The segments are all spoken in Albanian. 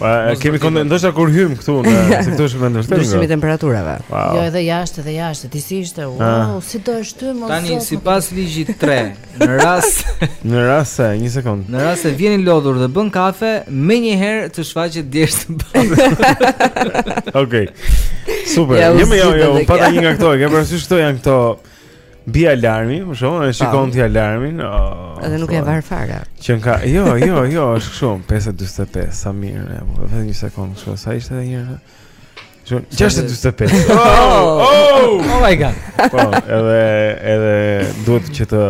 Ëh, kemi kondensim ndoshta kur hyjmë këtu në se këtu është vend vërtet. Ndryshimi i temperaturave. Wow. Jo edhe jashtë, edhe jashtë, ti si ishte? Wow, ah. si do e shty mos. Tani sipas ligjit 3, në rast në rast se një sekond. Në rast se vjen i lodhur dhe bën kafe, menjëherë të shfaqet djersë. Okej. Super. Jo, jo, jo, pa tani nga këto, ke parasysh këto janë këto Bie alarmi, më shumë, e shikon ti alarmin. Oh, Edhe nuk e var fare. Që ka, jo, jo, jo, është kështu 5:45, sa mirë, po vetëm një sekond kështu, sa ishte edhe një herë. Që 6:45. Oh, oh, oh my god. Po, edhe edhe duhet që të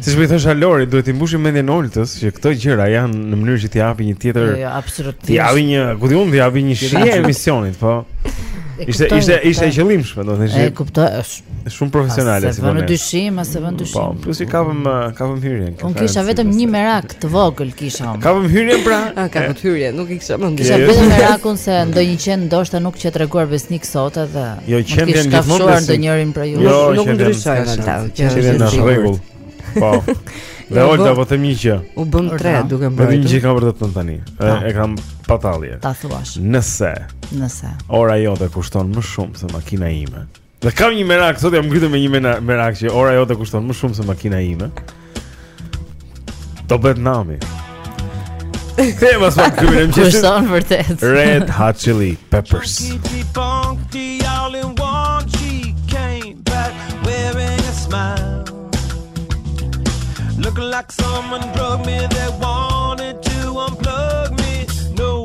Siç po i thosha Lori, duhet t'i mbushim mendjen Oltës që këto gjëra janë në mënyrë që t'i japi një tjetër. Jo, jo absolutisht. T'i japi një, ku di unë, t'i japi një shije emisionit, po. Ishte ishte ishte e qëllimshme, do të thënë. E kuptoj, është shumë profesionale si vonë. Në dyshim, as e vë në dyshim. Po, plus i kapëm kapëm hyrjen. Unë kisha vetëm një merak Të vogël kisha unë. Kapëm hyrjen pra? Ah, kapëm hyrjen, nuk e kisha mendjen. Kisha vetëm merakun se ndonjë qen ndoshta nuk qe treguar besnik sot edhe. Jo, qentë janë gjithmonë besnik. ndonjërin për ju. Jo, nuk ndryshoj më ta. Kjo është në rregull. Po. Dhe jo, Olta po them një gjë. U bëm tre duke bërë. Vetëm një gjë kam për të thënë tani. E kam pa tallje. Ta thuash. Nëse. Nëse. Ora jote kushton më shumë se makina ime. Dhe kam një merak, sot jam ngritur me një merak që ora jote kushton më shumë se makina ime. Do bëhet nami. Kthehem pas pak këtu në mëngjes. Kushton vërtet. Red Hot Chili Peppers. Lookin' like someone drugged me, they wanted to unplug me. No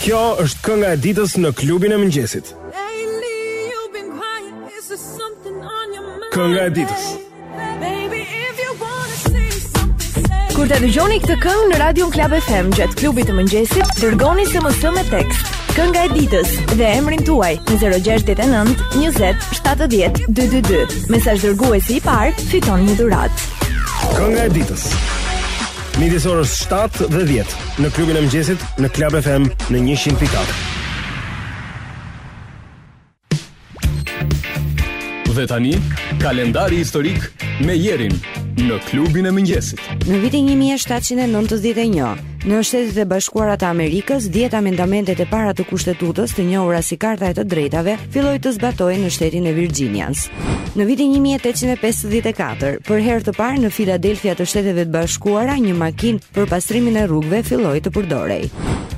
Kjo është kënga e ditës në klubin e mëngjesit. Kënga e ditës. Kur ta dëgjoni këtë këngë në Radio Club FM gjatë klubit të mëngjesit, dërgoni SMS me tekst Kënga e ditës dhe emrin tuaj në 069 20 70 222. Mesazh dërguesi i parë fiton një dhuratë. Kënga e ditës. Midis orës 7 dhe 10 në klubin e mëngjesit në Club FM në 100.4. Dhe tani, kalendari historik me Jerin në klubin e mëngjesit. Në vitin 1791, në Shtetet e Bashkuara të Amerikës, dhjetë amendamentet e para të kushtetutës të njohura si karta e të drejtave, filloi të zbatohej në shtetin e Virginias. Në vitin 1854, për herë të parë në Filadelfia të Shteteve të Bashkuara, një makinë për pastrimin e rrugëve filloi të përdorej.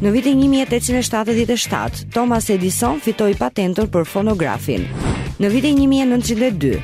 Në vitin 1877, Thomas Edison fitoi patentën për fonografin. Në vitin 1902,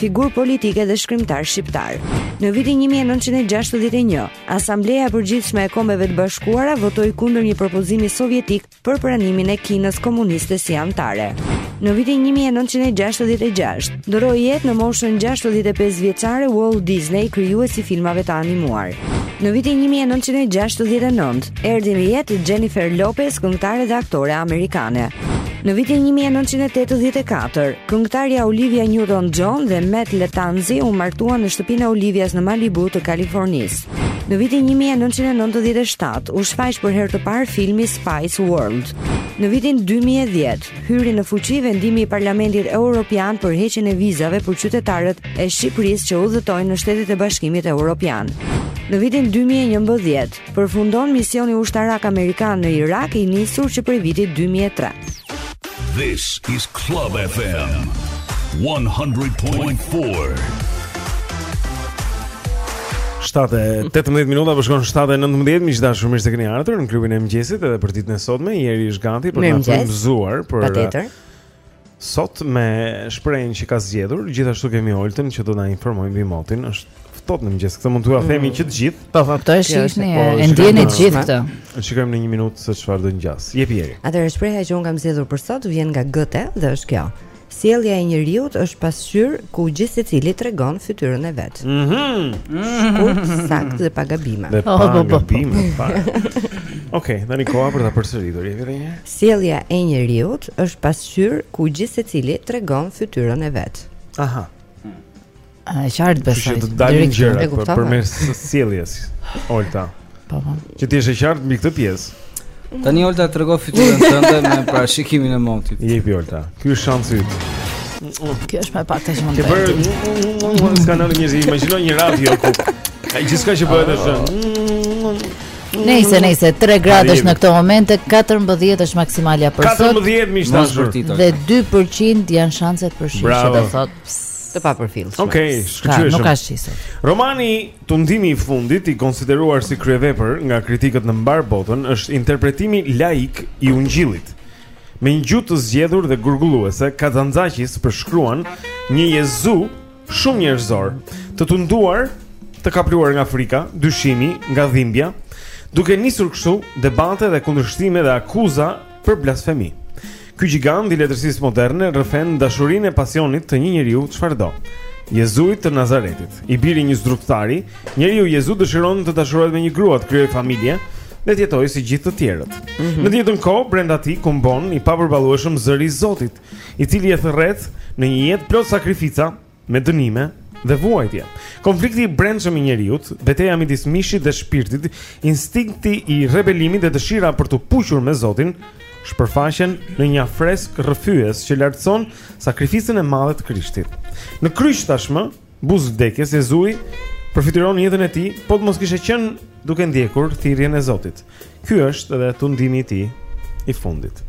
figurë politike dhe shkrimtar shqiptar. Në vitin 1961, Asambleja e Përgjithshme e Kombeve të Bashkuara votoi kundër një propozimi sovjetik për pranimin e Kinës komuniste si anëtare. Në vitin 1966, ndërroi jetë në moshën 65 vjeçare Walt Disney, krijues i filmave të animuar. Në vitin 1969, erdhi në jetë Jennifer Lopez, këngëtare dhe aktore amerikane. Në vitin 1984, Këngëtarja Olivia Newton-John dhe Matt Lattanzi u martuan në shtëpinë e Olivias në Malibu të Kalifornisë. Në vitin 1997 u shfaq për herë të parë filmi Spice World. Në vitin 2010 hyri në fuqi vendimi i Parlamentit Evropian për heqjen e vizave për qytetarët e Shqipërisë që udhëtojnë në shtetet e Bashkimit Evropian. Në vitin 2011 Përfundon misioni ushtarak amerikan në Irak i nisur që prej vitit 2003. This is Club FM 100.4. 7:18 minuta po shkon 7:19 miq të dashur mirë se keni ardhur në klubin e mëngjesit edhe për ditën e sotme Eri është gati për të na gëzuar patjetër Sot me shprehjen që ka zgjedhur, gjithashtu kemi Oltën që do na informojë mbi motin. Është ftohtë në mëngjes, këtë mund t'ua mm. themi që të gjithë. Po, po, këtë e shihni, po, e ndjeni të gjithë këtë. Ne shikojmë në një minutë se çfarë do ngjasë. Jepi Eri. Atëherë shprehja që unë kam zgjedhur për sot vjen nga Goethe dhe është kjo. Sjellja e njeriut është pasqyrë ku gjithsecili tregon fytyrën e vet. Mhm. Shkurt, saktë dhe pa gabime. Dhe pa oh, gabime. Okej, okay, tani koha për ta përsëritur. Jepi Eri. Sjellja e njeriut është pasqyrë ku gjithsecili tregon fytyrën e vet. Aha. E qartë besoj. Kështu që të dalin gjërat përmes sjelljes. Olta. Po. po. Që ti je e qartë mbi këtë pjesë. Tani Olta trego fytyrën tënde me parashikimin e motit. Jepi Olta. Ky është shansi yt. Kjo është më pak të shumë. Ke bërë një skandal njerëz, imagjino një radio ku ai gjithçka që bëhet është. Nejse, nejse, 3 gradë është në këto momente, 14 është maksimalja për sot. 14 miq të dashur. Dhe 2% janë shanset për shi, që do thotë të papërfillshme. Okej, okay, shkëlqyeshëm. Nuk ka shi sot. Romani Tundimi i fundit i konsideruar si kryevepër nga kritikët në mbarë botën është interpretimi laik i Ungjillit. Me një gjuhë të zgjedhur dhe gurgulluese, Kazanzaqis përshkruan një Jezu Shumë njerëzor, të tunduar, të kapluar nga frika, dyshimi, nga dhimbja, duke nisur kështu debate dhe kundërshtime dhe akuza për blasfemi. Ky gjigant i letërsisë moderne rrëfen dashurinë e pasionit të një njeriu çfarëdo. Jezuit të Nazaretit, i biri i një zdrukthtari, njeriu Jezu dëshiron të dashurohet me një grua, të krijojë familje dhe të jetojë si gjithë të tjerët. Mm -hmm. Në të njëjtën kohë, brenda tij kumbon i papërballueshëm zëri i Zotit, i cili e thërret në një jetë plot sakrifica, me dënime dhe vuajtje. Konflikti i brendshëm i njeriut, beteja midis mishit dhe shpirtit, instinkti i rebelimit dhe dëshira për t'u puqur me Zotin, shpërfaqen në një afresk rrëfyes që lartëson sakrificën e madhe të Krishtit. Në kryq tashmë, buzë vdekjes Jezui përfytyron jetën e tij, po të mos kishte qenë duke ndjekur thirrjen e Zotit. Ky është edhe tundimi i tij i fundit.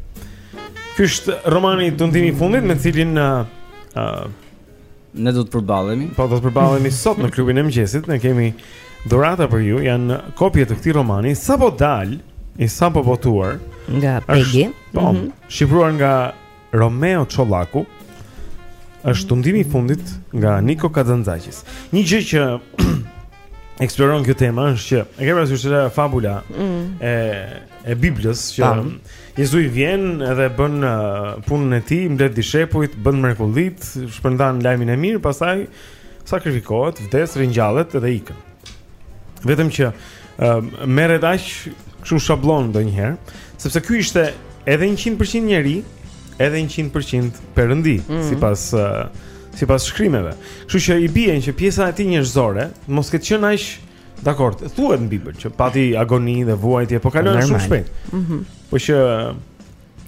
Ky është romani Tundimi i fundit me cilin ë uh, uh, ne do të përballemi. Po do të përballemi sot në klubin e mëngjesit, ne kemi dhurata për ju, janë kopje të këtij romani sapo dalë, i sapo botuar nga Pegi. Po, mm -hmm. shqipëruar nga Romeo Çollaku është tundimi i fundit nga Niko Kazanzaqis. Një gjë që eksploron kjo tema është që e ke parasysh se fabula mm. e e Biblës që Tam. Jezui vjen edhe bën uh, punën e tij, mbledh dishepujt, bën mrekullitë, shpërndan lajmin e mirë, pastaj sakrifikohet, vdes, ringjallet dhe ikën. Vetëm që um, merret aq kështu shablon ndonjëherë, sepse ky ishte edhe 100% njeri, edhe 100% perëndi, mm -hmm. sipas uh, sipas shkrimeve. Kështu që i bie që pjesa e tij njerëzore të mos ketë qenë aq dakord. Thuhet në Bibël që pati agoni dhe vuajtje, po kalon shumë shpejt. Mhm. Mm po që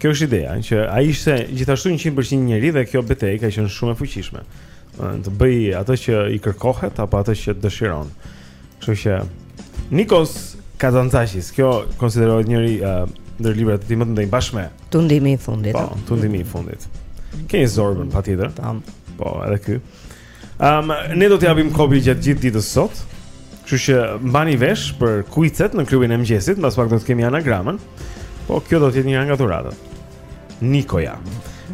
Kjo është ideja, që ai ishte gjithashtu 100% njeri dhe kjo betejë ka qenë shumë e fuqishme. Të bëjë atë që i kërkohet apo atë që dëshiron. Kështu që Nikos Kazanzaqis, kjo konsiderohet njëri uh, ndër librat e tij më të mëdhenj bashkë me Tundimi i fundit. Po, Tundimi i fundit. Keni Zorbën patjetër. Tam. Po, edhe ky. Um, ne do t'ju japim kopje gjatë gjithë ditës sot. Kështu që mbani vesh për kuicet në klubin e mëngjesit, mbas pak do të kemi anagramën. Po kjo do të jetë një nga dhuratat. Nikoja.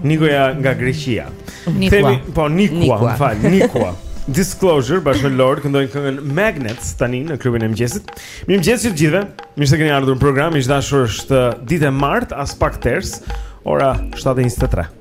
Nikoja nga Greqia. Nikua. po Nikua, Nikua. më fal, Nikua. Disclosure bashkë me Lorde këndojnë këngën Magnets tani në klubin e mëngjesit. Mirëmëngjes të gjithëve. Mirë se keni ardhur në program. Miq të dashur është ditë e martë, aspak ters, ora 7:23.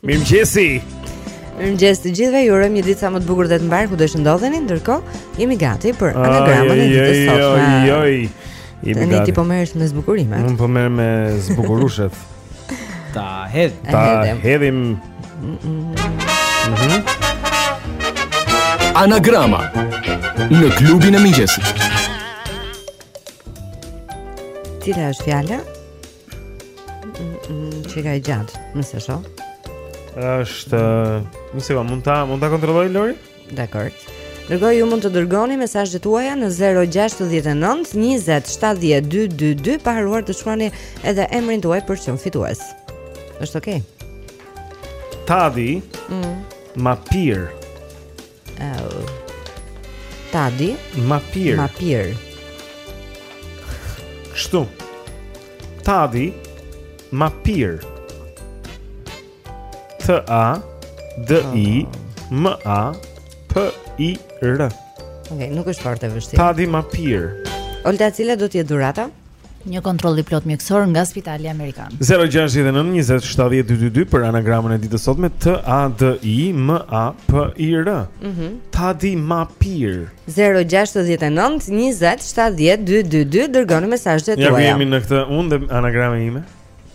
Mirëmëngjesi Mirëmëngjesi të gjithëve Ju urojmë një ditë sa më të bukur dhe të mbarë Kudo që ndodheni Ndërkohë, jemi gati për anagramën e ditës sotme Oj, oj, oj Jemi gati. Ne ti po merresh me zbukurimet. Unë po merrem me zbukurushet. Ta hedh. Ta hedhim. Mhm. Anagrama në klubin e mëngjesit. Cila është fjala? Çka e gjatë, nëse shoh. Është, nëse va mund ta mund ta kontrolloj Lori? Dakord. Dërgoni ju mund të dërgoni mesazhet tuaja në 069 20 70 222 pa harruar të shkruani edhe emrin tuaj për të qenë fitues. Është okay. Tadi. Mm. Ma pir. Oh. Tadi. Ma pir. Ma pir. Kështu. Tadi. Ma pir. T A D I M A P I R. Okej, nuk është fort e vështirë. Tadi ma pir. Olta, cila do të jetë dhurata? Një kontroll i plotë mjekësor nga Spitali Amerikan. 069 20 70 222 për anagramën e ditës sot me T A D I M A P I R. Mhm. Mm Tadi ma pir. 069 20 70 222 dërgoni mesazhet tuaja. Ja jemi në këtë unë dhe anagrama ime.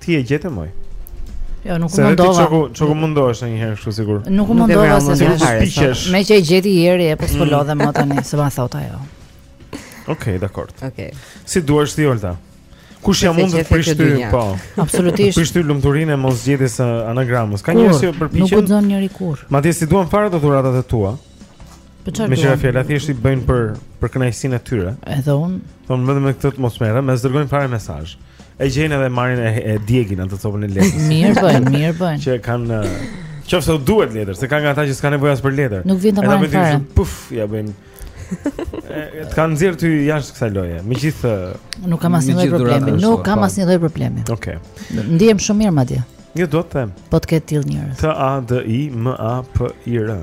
Ti e gjete moj. Jo, nuk u mundova. Se ti çoku mundohesh ndonjëherë kështu sikur. Nuk u mundova se ti piqesh. Meqë e gjeti Jeri e po s'po lodhem më tani, se ma thotë ajo. Okej, dakord. Okej. Si duash ti Olta? Kush jam unë të prish ty? Po. Absolutisht. Prish ty lumturinë e mosgjetjes së anagramës. Ka njerëz që përpiqen. Nuk guxon njeri kurrë. Madje s'i duan fare dhuratat e tua. Po çfarë? Me çfarë fjale thjesht i bëjnë për për kënaqësinë e tyre. Edhe unë. Po më vetëm me këtë atmosferë, më dërgojnë fare mesazh. E gjejnë edhe marrin e, e djegin atë copën e letrës. mirë bën, mirë bën. Që ka në qoftë u duhet letër, se ka nga ata që s'kanë nevojë as për letër. Nuk vjen të marrin fare. Puf, ia bëjnë. Të kanë nxjerrë ty jashtë kësaj loje. Megjithë nuk kam asnjë lloj problemi, nuk kam asnjë lloj problemi. Okej. Okay. Ndihem shumë mirë madje. Mirë do të them. Po të ketë të tillë njerëz. T A D I M A P I R.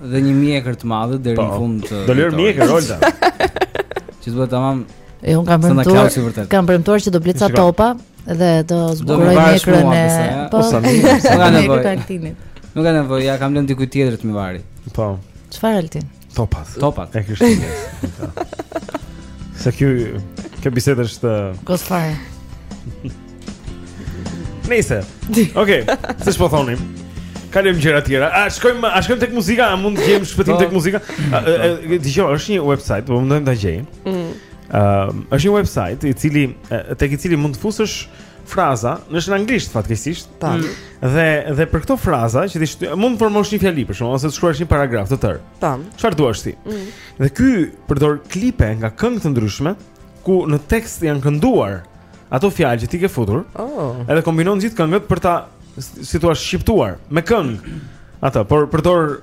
Dhe një mjekër të madhe deri në po, fund të. Do lërë mjekër Olta. Që duhet tamam. E unë kam premtuar. Kam premtuar që do blej ca topa dhe do zbukuroj mjekrën e. Po, sa mirë. Nuk ka nevojë. Nuk ka nevojë, ia kam lënë diku tjetër të m'i varë. Po. Çfarë Altin? Topat. Topat. E kishte. Se kjo kjo bisedë është kot fare. Nëse. Okej, okay, siç po thonim. Kalojmë te gjëra të tjera. A shkojmë, a shkojmë tek muzika? A mund të gjejmë shpëtim tek po. muzika? Dëgjo, është një website, po mundohem ta gjej. Ëh, mm. ehm, është një website i cili tek i cili mund të fusësh fraza, në në anglisht fatkeqësisht, ta. Mm. Dhe dhe për këto fraza që ti shtyp, mund të formosh një fjali për shembull ose të shkruash një paragraf të tërë. Tam. Çfarë duash ti? Mm. Dhe ky përdor klipe nga këngë të ndryshme, ku në tekst janë kënduar ato fjalë që ti ke futur. Oh. Edhe kombinon gjithë këngët për ta si të thuash shqiptuar me këngë. Atë, por përdor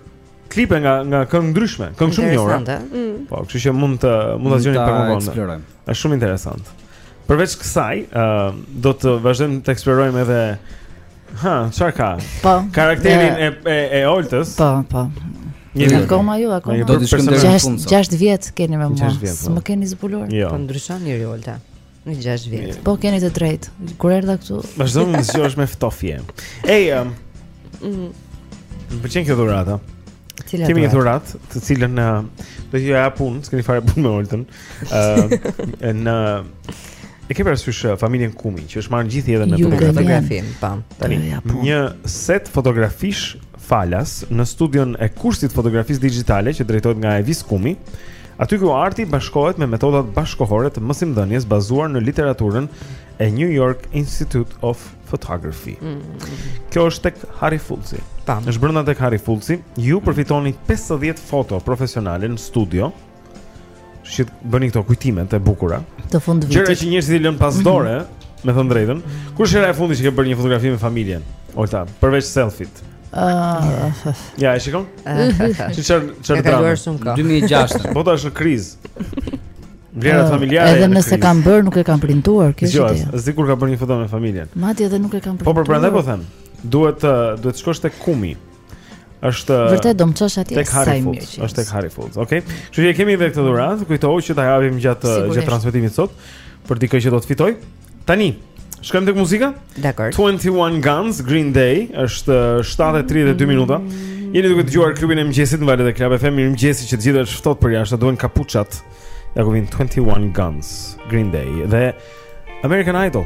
klipe nga nga këngë të ndryshme, këngë shumë të njohura. Mm. Po, kështu që mund të mund ta dëgjoni pak më vonë. Është shumë interesant. Përveç kësaj, ë uh, do të vazhdojmë të eksplorojmë edhe Ha, çfarë ka? Po. Karakterin e e, e Oltës. Po, po. Një akoma ju akoma. Do të shkojmë deri në fund. 6 vjet keni me mua. Po. Më keni zbuluar. Jo. Po ndryshon njeriu Olta. Në 6 vjet. Po keni të drejtë. Kur erdha këtu. Vazhdon të zgjohesh me ftohje. Ej. Um, mm. Më pëlqen kjo dhuratë. Kemi një dhuratë, të cilën uh, do t'ju jap punë, s'keni fare punë me Oltën. Ë në E ke parasysh uh, familjen Kumi, që është marrë gjithë jetën me fotografi. Fotografi, po. Tani po. një set fotografish falas në studion e kursit të fotografisë digjitale që drejtohet nga Evis Kumi. Aty ku arti bashkohet me metodat bashkëkohore të mësimdhënies bazuar në literaturën e New York Institute of Photography. Mm -hmm. Kjo është tek Harry Fultz. Tam. Është brenda tek Harry Fultz. Ju përfitoni 50 foto profesionale në studio. Shih, bëni këto kujtime të bukura. Të fundvitit. Gjëra që njerëzit i lënë pas dore, mm -hmm. me thënë të drejtën. Kur është hera e fundit që ke bërë një fotografi me familjen? Olta, përveç selfiet. Uh, ja, e shikon? Ti çan çan drama. 2006. Bota është në krizë. Vlerat familjare. Edhe nëse kanë bërë, nuk e kanë printuar, kjo është. Jo, as dikur ka bërë një foto me familjen. Madje edhe nuk e kanë printuar. Po, por prandaj po them. Duhet duhet të shkosh tek Kumi. Është Vërtet do të më çosh atje tek Harry Fultz. Është tek Harry Fultz. Okej. Okay. Kështu që kemi edhe këtë dhuratë, kujtohu që ta japim gjatë gjatë transmetimit sot për dikë që do të fitojë. Tani, shkojmë tek muzika? Dakor. 21 Guns Green Day është 7:32 minuta. Jeni duke dëgjuar Klubin e Mëngjesit në valët e Club FM. Mirëmëngjes për të gjithë është ftohtë përjashta, duhen kapuçat. Ja ku vin 21 Guns Green Day dhe American Idiot.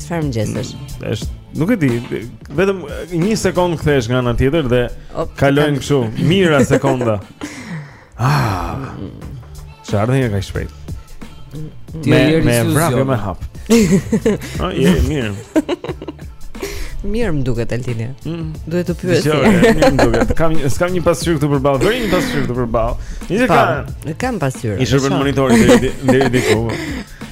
Çfarë mëngjes është? Mm, është, nuk e di, vetëm një sekond kthehesh nga ana tjetër dhe kalojnë kështu, mijëra sekonda. Ah. Çfarë do të ka shpejt? Ti me, je me vrap a me hap. Ah, je mirë. Mirë më duket Altini. Mm. Duhet të pyes. Jo, mirë më duket. Kam s'kam një pasqyrë këtu përballë. Bëri një pasqyrë këtu përballë. Një sekondë. Kam pasqyrë. Ishte për monitorin deri deri diku.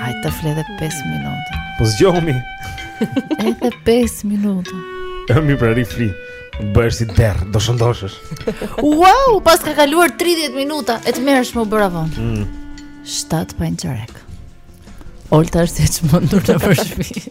Hajt të fle edhe 5 minuta. Po zgjomë. Edhe 5 minuta. E mi prapë rri fli. Bëre si derr, do shëndoshësh Wow, paska kaluar 30 minuta E tmerrshme u bëra vonë mm. 7 pa një çerek Olta është e çmendur përshi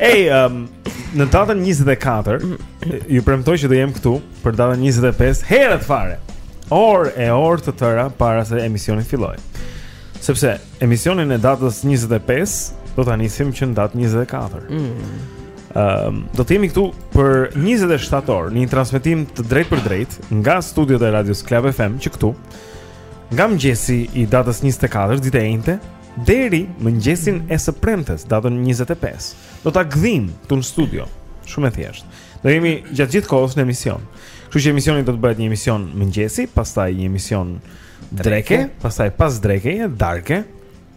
Ej, um, në datën 24 Ju premtoj që do jem këtu Për datën 25 Herët fare Orë e orë të tëra Para se emisioni të fillojë Sepse emisionin e datës 25 Do ta nisim që në datë 24 mm. um, Do të jemi këtu për 27 orë Në një transmetim të drejtpërdrejtë Nga studiot e radios Club FM Që këtu Nga mëngjesi i datës 24 Ditë e enjte Deri mëngjesin e së premtes, datën 25, do ta gdhijmë këtu në studio. Shumë e thjeshtë. Do jemi gjatë gjithë kohës në emision. Kështu që emisioni do të bëhet një emision mëngjesi, pastaj një emision dreke, pastaj pasdreke, darke,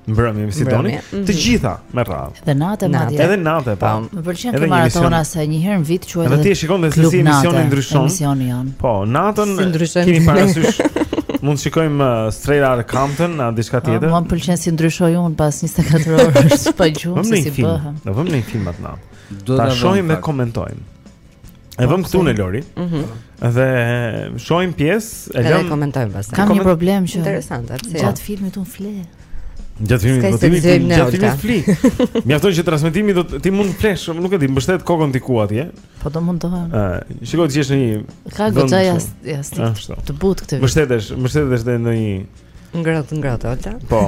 mbrëmje si doni, të mhm. gjitha me radhë. Dhe natë madje. Edhe natë, po. Më pëlqen kjo maratona se një herë në vit quhet. Edhe ti e shikon dhe se si emisioni ndryshon. Emisioni jonë. Po, natën kemi parasysh. Mund të shikojmë uh, Straight Outta Compton apo diçka po, tjetër. Mua më pëlqen si ndryshoj unë pas 24 orësh pa gjumë se si bëhem. Do vëmë një film atë natë. Ta shohim dhe komentojmë. E vëmë këtu në Lori. Mhm. Dhe shohim pjesë, e lëmë. Ne komentojmë pastaj. Kam një problem që interesant atë. Gjatë filmit unë fle. Gjatë filmit do të vim gjatë filmit fli. Mjafton që transmetimi do ti mund të flesh, nuk e di, mbështet kokën diku atje. Po do mundohem. Ë, shikoj ti je në një. Ka goxha jas, jastëk të butë këtë. Mbështetesh, mbështetesh në një ngrohtë, ngrohtë, alta. Po.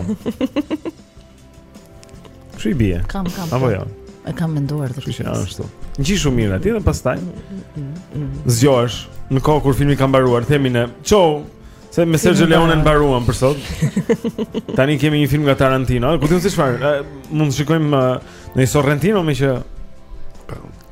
Çi bie? Kam, kam. Apo jo. E kam menduar të shkoj. Ashtu. Ngjish shumë mirë atje dhe pastaj zgjohesh në kohë kur filmi ka mbaruar, themi ne, "Çau, Se me Sergio Leone mbaruam për sot Tani kemi një film nga Tarantino Këtë në si çfarë Mund të shikojmë uh, në i Sorrentino meqë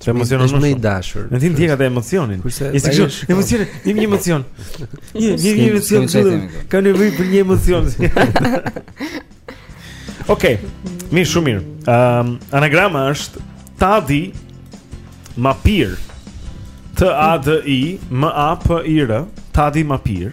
Të emocionon më shumë. dashur. E di, m'ndjeka te emocioni. Kurse ishte kështu, emocioni, jam një emocion. Një një një emocion çdo. Ka nevojë për një emocion. Okej. Mirë, shumë mirë. Ehm, anagrama është Tadi Mapir. T A D I M A P I R. Tadi Mapir.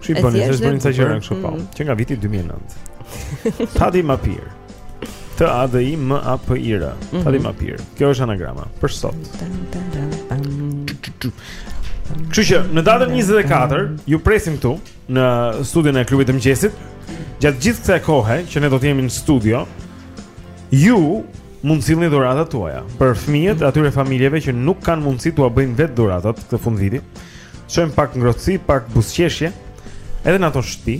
Çi bën, se është, bën ca gjëra kështu po. Mm. Që nga viti 2009. Tadi Mapir. T A D I M A P I R. Mhm. Tadi Mapir. Kjo është anagrama për sot. Kështu që në datën 24 ju presim këtu në studion e klubit të mëngjesit. Gjatë gjithë kësaj kohe që ne do të jemi në studio, ju Mund të sillni dhuratat tuaja për fëmijët e atyre familjeve që nuk kanë mundësi t'ua bëjnë vetë dhuratat këtë fundviti. T'çojmë pak ngrohtësi, pak buzëqeshje edhe në ato shtëpi.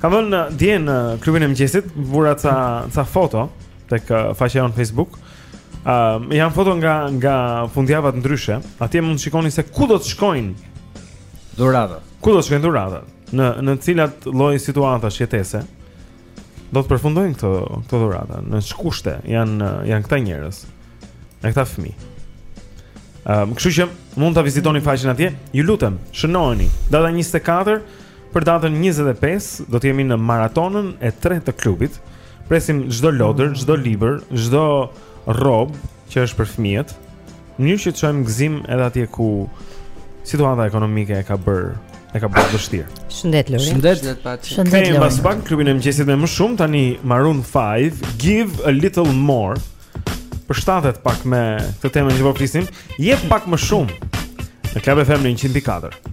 Kam vënë uh, dje në uh, klubin e mëngjesit vura ca ca foto tek uh, faqja jonë Facebook. Ëm uh, janë foto nga nga fundjavat ndryshe. Atje mund të shikoni se ku do të shkojnë dhuratat. Ku do të shkojnë dhuratat? Në në cilat lloj situatash jetese? Do të përfundojnë këto këto dhurata. Në ç'kushte janë janë këta njerëz. Dhe këta fëmijë. Ëm, um, kështu që mund ta vizitoni faqen atje. Ju lutem, shënoheni. Data 24 për datën 25 do të jemi në maratonën e tretë të klubit. Presim çdo lodër, çdo libër, çdo rrobë, që është për fëmijët, në mënyrë që të çojmë gëzim edhe atje ku situata ekonomike e ka bërë e ka bërë të vështirë. Shëndet Lori. Shëndet Shëndet Pat. Shëndet Lori. Mbas pak klubi e mëngjesit me më shumë tani Maroon 5 Give a little more. Përshtatet pak me këtë temën që po flisim, jep pak më shumë. Në Club FM në 104.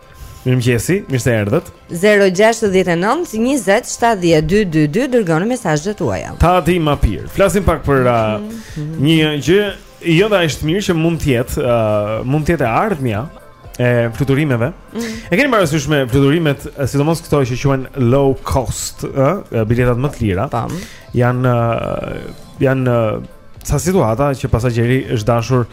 Mirëmëngjesi, mirë se erdhët. 069 20 70 222 dërgoni mesazhet tuaja. Tani Mapir. Flasim pak për uh, mm -hmm. një gjë, jo dhe aq të mirë që mund të jetë, uh, mund të jetë e ardhmja e fluturimeve. Mm -hmm. E keni parasysh me fluturimet, sidomos këto që quhen low cost, ë, biletat më të lira. Tam. Janë uh, janë uh, sa situata që pasagjeri është dashur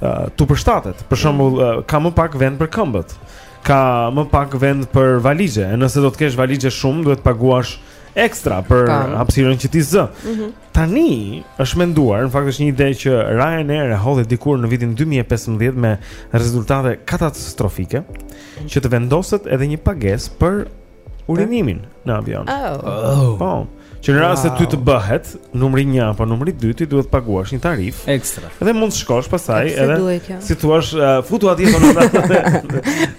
uh, t'u përshtatet. Për shembull, mm. uh, ka më pak vend për këmbët. Ka më pak vend për valixhe. Nëse do të kesh valixhe shumë, duhet të paguash ekstra për hapësirën që ti zë. Mm -hmm. Tani është menduar, në fakt është një ide që Ryanair e hodhi dikur në vitin 2015 me rezultate katastrofike, që të vendoset edhe një pagesë për urinimin në avion. Oh. oh. Po. Që në rast se ty të bëhet numri 1 apo numri 2, ti duhet të paguash një tarifë ekstra. Dhe mund të shkosh pastaj edhe si thua, uh, futu atje në rast se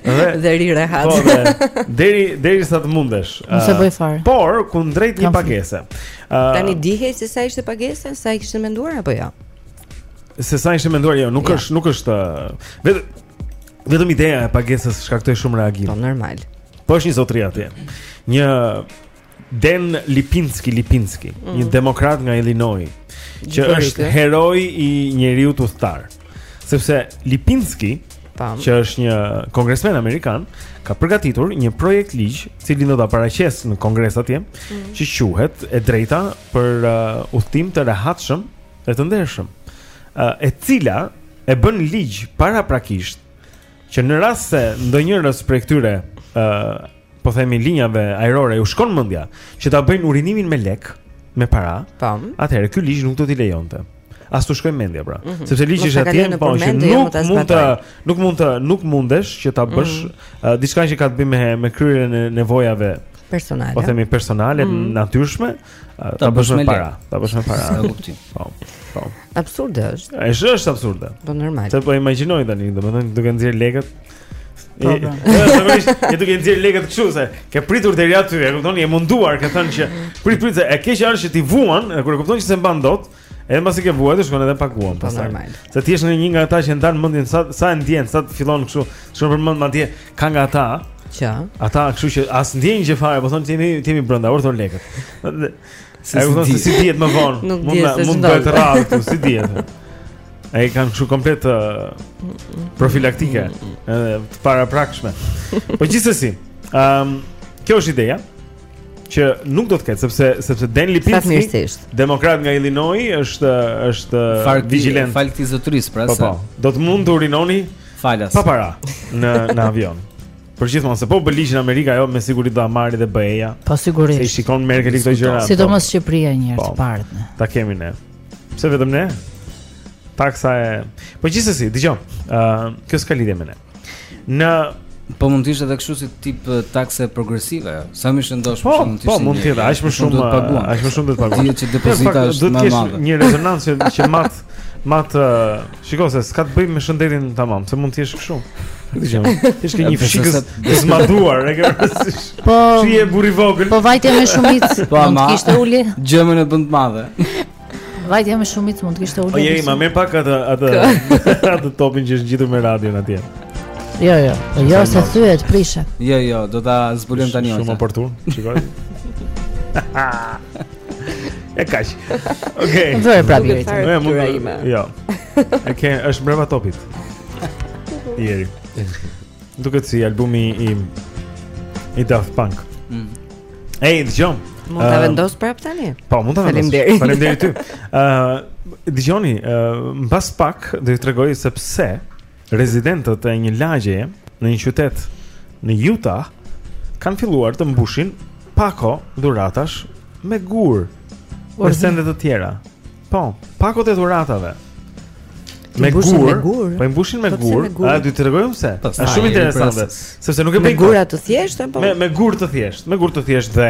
dhe dhe rri rehat. Po, dhe, deri deri sa të mundesh. Uh, Mos e bëj fare. Por kundrejt një pagese. Uh, Tani dihej se sa ishte pagesa, sa e kishte menduar apo jo? Ja? Se sa ishte menduar jo, nuk ja. është, nuk është uh, vetë Vetëm ideja e pagesës shkaktoi shumë reagim. Po normal. Po është një zotëri atje. Një Den Lipinski Lipinski, mm. një demokrat nga Illinois, që është heroi i njeriut udhëtar. Sepse Lipinski, Tam. që është një kongresmen amerikan, ka përgatitur një projektligj, të cilin do ta paraqesë në kongres atje, mm. që quhet e drejta për uh, udhëtim të rehatshëm dhe të ndershëm. Uh, e cila e bën ligj paraprakisht që në rast se ndonjërës prej këtyre ë uh, po themi linjave ajrore u shkon mendja që ta bëjnë urinimin me lek, me para. Tam. Atëherë ky ligj nuk do t'i lejonte. As t'u shkojë mendja pra, mm -hmm. sepse ligji është atje po që jo, nuk mund të nuk mund të nuk mundesh që ta bësh mm -hmm. uh, diçka që ka të bëjë me me kryerjen e nevojave personale. Po themi personale mm -hmm. natyrshme, Ta bësh me para, ta bësh me para. E kuptoj. Po. Po. Absurde është. Është është absurde. Po normal. Se po imagjinoj tani, domethënë duke nxjerr lekët. Po. po. Sigurisht, e duke nxjerr lekët kështu se ke pritur deri aty, e kupton? Je munduar, ke thënë që prit prit se e keqja është që ti vuan, e kur e kupton që s'e mban dot. Edhe pasi ke vuajtur, shkon edhe paguan po, pastaj. Se ti je një nga ata që ndan mendjen sa sa e ndjen, sa të fillon kështu, shkon për mend madje ka nga ata. Që? Ata kështu që as ndjen gjë fare, po thonë ti jemi ti jemi brenda orë lekët. Si e kupton se si dihet më vonë? Nuk mund dihet, mund bëhet rrallë këtu, si dihet. A i kanë kështu komplet uh, profilaktike, edhe paraprakshme. Po gjithsesi, ëm um, kjo është ideja. që nuk do të ketë sepse sepse Dan Lipinski demokrat nga Illinois është është vigjilent falë këtij zotërisë pra po, po. do të mund të urinoni falas pa para në në avion Për gjithmonë se po u bë ligj në Amerikë ajo me siguri do ta marrë dhe BE-ja. Po sigurisht. Se i shikon Merkel këto gjëra. Sidomos po. Shqipëria një herë po, të parë. Taksa kemi ne. Pse vetëm ne? Taksa e Po gjithsesi, dëgjoj. Ëh, uh, kjo s'ka lidhje me ne. Në Po mund të ishte edhe kështu si tip takse progresive. Jo? Sa më i shëndoshë po, mund të ishte. Po, mund të jetë aq më shumë, aq më shumë do të paguash. Dihet që depozita është më e madhe. Një rezonancë që mat mat shikoj se s'ka të bëjë me shëndetin tamam, se mund të jesh kështu. Dëgjoj. Ti je me fshikëz të zmadhuar, e ke parasysh? Po. Ti je burrë i vogël. Po vajte me shumicë. Po, mund të kishte ulje. Gjëmën e bën të madhe. Vajtja me shumicë mund të kishte ulje. O Jeri, ma merr pak atë atë atë topin që është ngjitur me radion atje. Jo, jo. Po jo se thyhet prishet. Jo, jo, do ta zbulojmë tani. Shumë oportun. Shikoj. E kaç. Okej. Do e prapë. Jo, mund të ime. Jo. E ke, është mbrapa topit. Jeri. Duket si albumi i i Daft Punk. Mm. Ej, dëgjo. Mund ta vendos prapë tani? Po, mund ta vendos. Faleminderit. Faleminderit ty. Ë, dëgjoni, mbas pak do ju tregoj se pse rezidentët e një lagjeje në një qytet në Utah kanë filluar të mbushin pako dhuratash me gurë apo sende të tjera. Po, pakot e dhuratave. Me gurë, po i mbushin me po gurë. A do të tregojmë se? Po, është shumë interesante, sepse nuk e bëjnë gura të thjeshtë, po. Me me gurë të thjeshtë, me gurë të thjeshtë dhe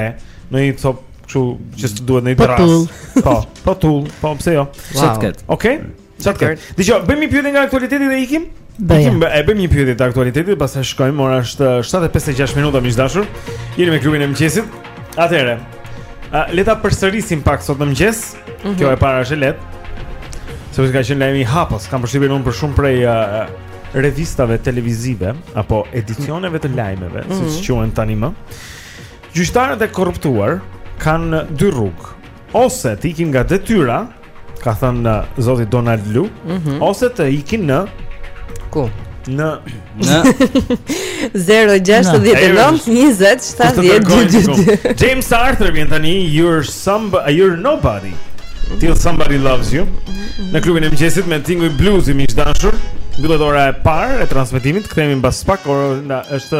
ndonjë copë kështu që të duhet ndonjë po dërrasë. Po, po tullë, po pse jo? Çetket. Okej. Çetket. Dije, bëjmë një pyetje nga aktualiteti dhe ikim. Bëjmë, e bëjmë një pyetje të aktualitetit, pastaj shkojmë, ora është 7:56 minuta të dashur. Jemi me klubin e mëngjesit. Atëherë, le ta përsërisim pak sot në mëngjes. -hmm. Kjo e para është e lehtë. Sepse ka qenë lajmi hapës, kam përshtypjen unë për shumë prej uh, revistave televizive apo edicioneve të lajmeve, mm -hmm. siç quhen tani më. Gjyqtarët e korruptuar kanë dy rrugë. Ose të ikin nga detyra, ka thënë uh, zoti Donald Lu, mm -hmm. ose të ikin në ku? Në Në 0-6-19-20-7-10-2-2 James Arthur vjen tani You're, somebody, you're nobody Till somebody loves you Në klubin e mëngjesit me tinguj blues miq të dashur mbyllet ora e parë e transmetimit Kthehemi mbas pak Ora është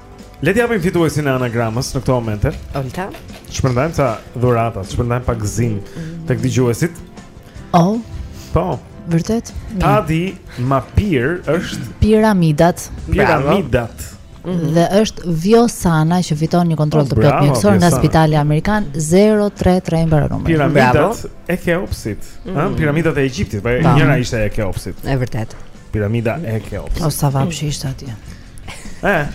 Le të japim fituesin e anagramës në këto momente. Olta. Shpërndajmë ca dhurata, shpërndajmë pak gëzim mm. tek dëgjuesit. Oh. Po. Vërtet. Tadi Mapir është piramidat. Piramidat. Bravo. -hmm. dhe është Vjosana që fiton një kontroll të oh, plotë mjekësor nga Spitali Amerikan 033 mbaron numri. Piramidat e Keopsit, mm -hmm. piramidat e Egjiptit, po njëra ishte e Keopsit. Është vërtet. Piramida e Keopsit. O sa vapë që ishte atje. Eh.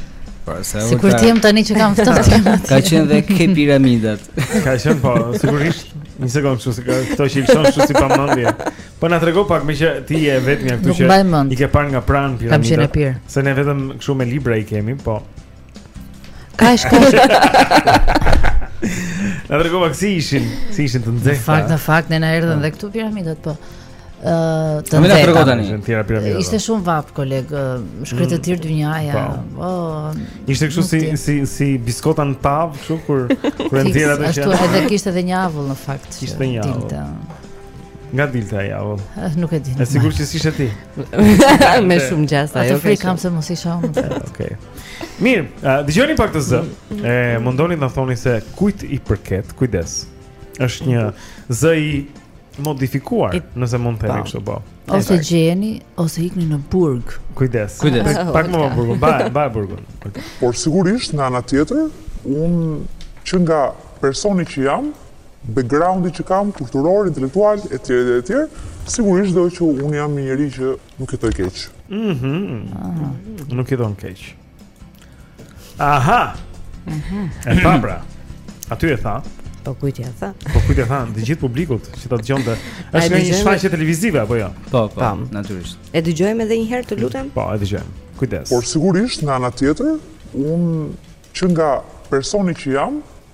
Pra, se ulta. Sikur ti jam tani që kam ftohtë jam. Ke qenë dhe ke piramidat. Kam qenë po, sigurisht. Një sekond kështu se këto që i lëshon kështu si pa mendje. Po na trego pak meqë ti je e vetmja këtu që i ke parë nga pranë piramidat. Kam qenë pir. Se ne vetëm kështu me libra i kemi, po. Ka shkruar. Na trego pak si ishin, si ishin të nxehta. Në fakt, në fakt ne na erdhën dhe këtu piramidat, po. të vetë. Tregon tani të tjera piramida. Ishte po. shumë vapë koleg, shkretëtirë dynjaja. Po. Oh, ishte kështu si si si biskota në tavë, kështu kur kur e ndjera të shëntë. Ashtu edhe kishte edhe një avull në fakt. Kishte një avull. Nga dilte ai avull? Eh, nuk e di. E sigurt që s'ishe ti. Me shumë gjasa, ajo. Atë frikë kam se mos isha unë. Okej. Mirë, eh, dëgjoni pak këtë zë. Mm. Dhe mundohuni të thoni se kujt i përket, kujdes. Është një zë i modifikuar, nëse mund të themi po. kështu, po. Ose gjeni ose ikni në burg. Kujdes. Kujdes. Pak, pak më burg, mbaj, mbaj burgun. Por sigurisht nga ana tjetër, un që nga personi që jam, backgroundi që kam, kulturor, intelektual e tjerë dhe e tjerë, sigurisht do të thotë un jam një njeri që nuk jetoj keq. Mhm. Mm nuk jeton keq. Aha. Aha. E tha pra. Aty e tha. Po kujt ia tha? Po kujt ia tha? Të gjithë publikut që ta dëgjonte. Është një shfaqje televizive apo jo? Po, po, po, natyrisht. E dëgjojmë edhe një herë, të lutem? Po, e dëgjojmë. Kujdes. Por sigurisht nga ana tjetër, un që nga personi që jam,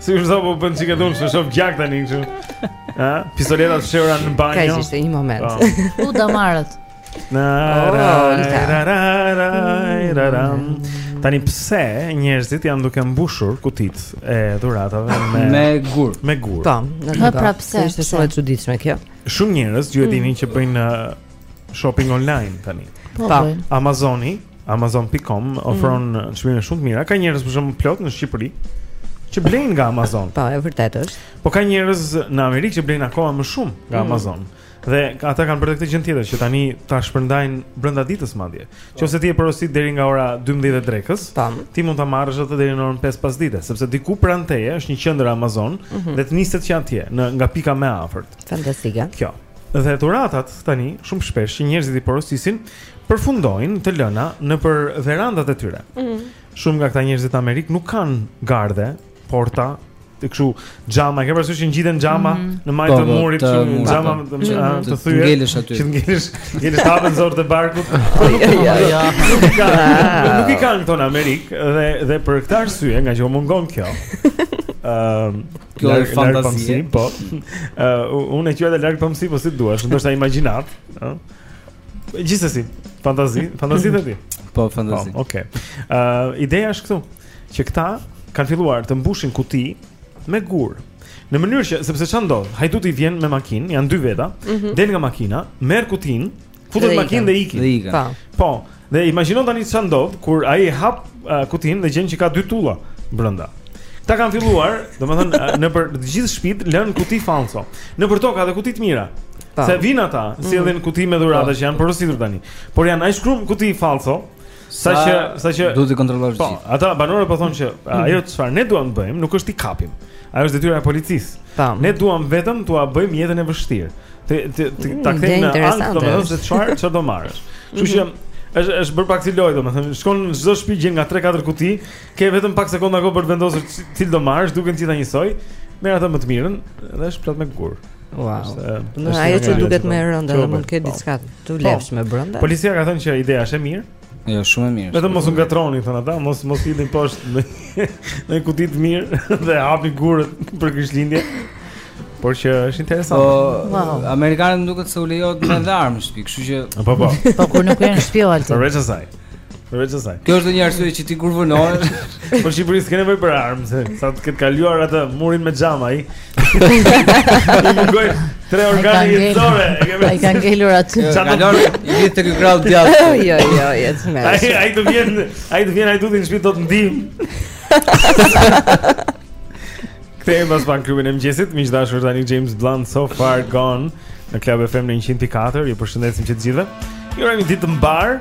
Si është sa po bën çikë dhunë, shoh gjak tani kështu. Ha? Pistoletat e fshehura në banjo. Kaq ishte një moment. Po. U da marrët. Na oh, ra ra ra ra ra ra. Tani pse njerëzit janë duke mbushur kutitë e dhuratave me me gurë. Me gurë. Po, në pra pse? Është shumë e çuditshme kjo. Shumë njerëz ju e dini mm. që bëjnë uh, shopping online tani. Po, Ta bëjnë. Amazoni, amazon.com ofron mm. çmime shumë të mira. Ka njerëz për shembull plot në Shqipëri që blejnë nga Amazon. Po, e vërtetë është. Po ka njerëz në Amerikë që blejnë akoma më shumë nga mm. Amazon. Dhe ata kanë bërë këtë gjë tjetër që tani ta shpërndajnë brenda ditës madje. Nëse ti e porosit deri nga ora 12 e drekës, Tam. ti mund ta marrësh atë deri në orën 5 pasdite, sepse diku pranë teje është një qendër Amazon mm -hmm. dhe të niset që atje, në nga pika më afërt. Fantastike. Kjo. Dhe dhuratat tani shumë shpesh që njerëzit i porosisin përfundojnë të lëna nëpër verandat e tyre. Mm -hmm. Shumë nga këta njerëzit në Amerikë nuk kanë gardhe, porta, të kështu xhama, ke parasysh që ngjiten xhama mm -hmm. në majë po, të po, murit, shumë xhama të të të të ngelesh aty. Që ngelesh, ngelesh hapen zorrët e barkut. Ja, ja. Nuk i kanë këto në Amerikë dhe dhe për këtë arsye, ngaqë mungon kjo. Ëm, ehm, Kjo është fantazi, po. Ëh, uh, unë e quaj të largpamësi, po si duash, ndoshta imagjinatë, ëh. Gjithsesi, fantazi, fantazi vetë. Po, fantazi. Po, okay. Ëh, uh, ideja është këtu, që këta kanë filluar të mbushin kuti me gurë. Në mënyrë që sepse ça ndodh, hajduti vjen me makinë, janë dy veta, mm -hmm. del nga makina, merr kutinë, Futet në makinë dhe ikin. Dhe ikin. Po. Dhe imagjino tani çfarë ndodh kur ai hap uh, kutinë dhe gjen që ka dy tulla brenda. Këta kanë filluar, domethënë nëpër të gjithë shtëpitë lënë kuti falso. Nëpër to ka dhe kuti të mira. Se vijnë ata, sjellin mm. kuti me dhurata po. që janë porositur tani. Por janë aq shumë kuti falso. Saqë saqë duhet të kontrollosh po, gjithë. Po, ata banorët po thonë që ajo çfarë ne duam të bëjmë nuk është t'i kapim. Ajo është detyra e policisë. Ne duam vetëm t'ua bëjmë jetën e vështirë. Të të të ta mm, kthejmë në enë domethënë se çfarë çfarë do marrësh. Kështu që mhm. është është bërë pak si lojë domethënë shkon në çdo shtëpi gjen nga 3-4 kuti Ke vetëm pak sekonda kohë për të vendosur cilën do marrësh, duken të gjitha njësoj. Merr atë më të mirën dhe është plot me gurë. Wow. Në ajo që duket më e rëndë, do mund të ketë po. diçka të po. vlefshme brenda. Policia ka thënë që ideja është e mirë. Jo, shumë e mirë. Vetëm mos u ngatroni thonë ata, mos mos hidhni poshtë ndonjë kuti të mirë dhe hapni gurët për Krishtlindje. Por që është interesant. Po, wow. amerikanët duket se u lejohet me armë në shtëpi, kështu që Po po. Po kur nuk janë në shtëpi Altin. Përveç asaj. Përveç asaj. Kjo është një arsye që ti kur vonohesh, po Shqipëri s'ke nevojë për armë, se sa të ketë kaluar atë murin me xham ai. Mungojnë tre organe jetësore. Ai ka ngelur aty. Çfarë ka lënë? I vjen tek krahu i djathtë. Jo, jo, jo, s'më. Ai ai të vjen, ai të vjen ai te ti në shtëpi do ndihmë. Kthehem pas pak në klubin e mëngjesit, miq të dashur tani James Blunt so far gone në Club FM në 104. Ju përshëndesim që të gjithëve. Ju urojmë ditë të mbarë.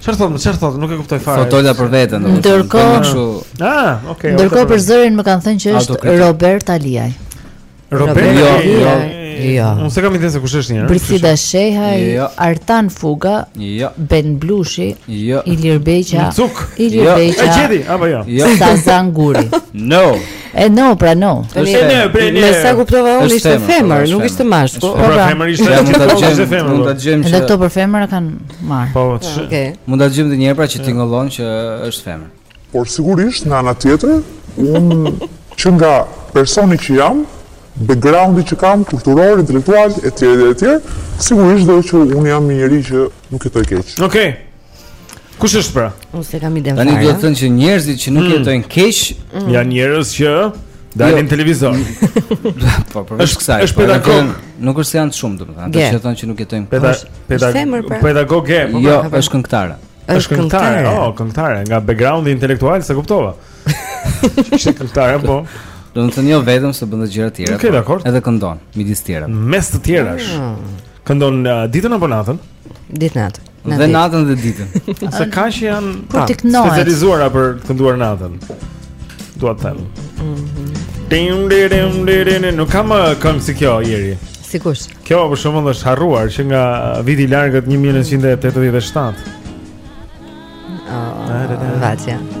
Çfarë thotë, çfarë thotë, nuk e kuptoj fare. Thotë dola për veten, domethënë. Ndërkohë, kështu. Ah, okay. Ndërkohë për zërin më kanë thënë që është Robert Aliaj. Robert jo, jo, jo. Unë s'e kam idenë se kush është njëra. Brisida Shehaj, jo. Artan Fuga, jo. Ben Blushi, jo. Ilir Beqa, Ilir jo. Beqa. E gjeti, apo jo? jo. Sazan Guri. No. E no, pra no. Është ne, pra ne. Me sa kuptova unë ishte femër, nuk ishte mashkull. Po pra, pra. femër ishte. Mund ta dëgjojmë femër. Mund ta dëgjojmë. Edhe këto për femër e kanë marrë. Po, ah, okay. Mund ta dëgjojmë edhe një herë pra që tingëllon që është femër. Por sigurisht nga ana tjetër, unë që nga personi që jam, backgroundi që kam, kulturor, intelektual, e tjerë, e tjerë, sigurisht dhe që unë jam një njeri që nuk jeton keq. Okej, okay. Kush është pra? Unë s'e kam idenë fare. Tani do të thotë që njerëzit që nuk mm. jetojnë keq mm. janë njerëz që dalin jo. televizor. Po, po, është kësaj. Është po, pedagog. Nuk është se janë shumë, domethënë, ata që thonë që nuk jetojnë keq. Pedagog, po, pedagog e, po. Jo, është këngëtare. Është këngëtare. Oh, këngëtare nga background-i intelektual, sa kuptova. Është këngëtare, po. Domethënë jo vetëm se bën dhe gjëra të tjera. Okej, dakor. Edhe këndon midis tjera. Mes të tjerash. Ah. Këndon uh, ditën apo natën? Ditën natën. Dhe natën dhe ditën. Se ka që janë ah, specializuara për të kënduar natën. Dua të them. Dim dim dim dim nuk kam uh, këngë si kjo njeri. Sigurisht. Kjo për shembull është harruar që nga viti i largët 1987. Ah, oh,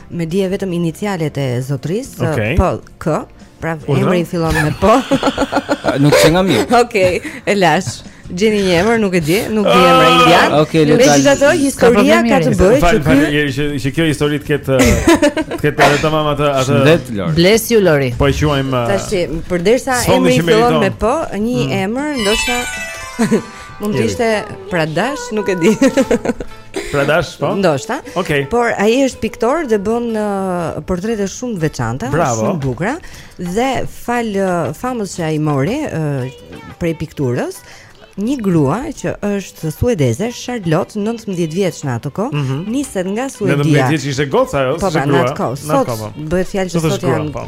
Ne dimë vetëm inicialet e zotërisë, okay. po, kë, pra emri fillon me po. nuk qenka mirë. Okej, okay, e lashë. Gjeni një emër, nuk e di, nuk di emra ah! indianë. Okej, le të dal. historia ka të bëjë që ky. Që që kjo histori të ketë të ketë edhe tamam atë atë. Shëndet Lori. Bless you Lori. Po e quajmë. Uh, Tashi, përderisa emri fillon me po, një mm. emër ndoshta mund të ishte Pradash, nuk e di. Pradash, po? Ndoshta. Okej. Okay. Por ai është piktor dhe bën uh, portrete shumë të veçanta, shumë të bukura dhe falë uh, famës që ai mori uh, prej pikturës, një grua që është suedeze, Charlotte, 19 vjeç në atë kohë, mm -hmm. niset nga Suedia. 19 vjeç ishte goca ajo, po, pra, s'është grua. Po, sot po. bëhet fjalë që sot janë po.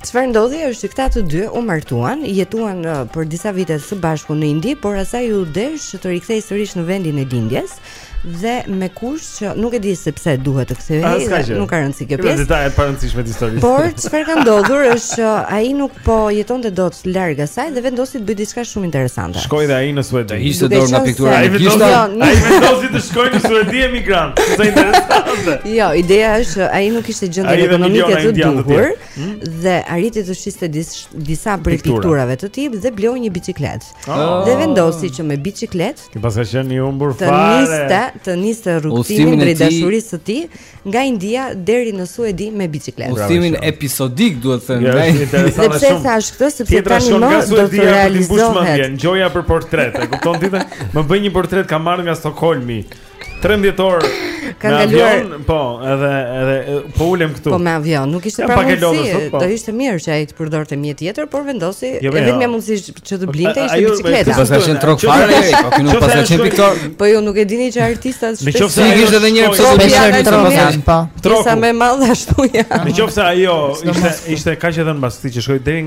Çfarë ndodhi është që këta të dy u martuan, jetuan uh, për disa vite së bashku në Indi, por asaj u desh që të rikthehej sërish në vendin e lindjes dhe me kusht që nuk e di se pse duhet të kthehej, nuk ka rëndësi kjo pjesë. Është detaje të rëndësishme të historisë. Por çfarë ka ndodhur është që ai nuk po jetonte dot larg asaj dhe vendosi të bëjë diçka shumë interesante. Shkoi dhe ai në Suedi. Ai ishte dorë nga piktura e kishte. Ai vendosi të shkojë në Suedi emigrant. Sa interesante. Jo, ideja është që ai nuk kishte gjendje ekonomike të duhur hmm? dhe arriti të shiste dis, disa prej pikturave të tij dhe bleu një biçikletë. Oh. Dhe vendosi që me biçikletë ti paska qenë i humbur fare. Të niste, të niste rrugëtimin drejt dashurisë së tij nga India deri në Suedi me biçikletë. Udhëtimin episodik duhet thënë. Është interesante shumë. Sepse thashë këtë, sepse tanimë do të realizohet. Gjoja për portret, e kupton ti tani? Më bëj një portret kam ardhur nga Stockholmi. 13 dhjetor Ka ndaluar. Po, edhe edhe po ulem këtu. Po me avion, nuk ishte pra mundësi. Po. Do ishte mirë që ai të përdorte mjet tjetër, por vendosi jo, edhe vetëm mundësi që të blinte ishte bicikleta. Po paska qenë trokë fare, po ti nuk paska qenë piktor. Po ju nuk e dini që artistat shpesh. Nëse ai kishte edhe një herë pse do të shkojë të mos po. Pjesa më e madhe ashtu janë. Nëse ajo ishte ishte kaq edhe mbas ti që shkoi deri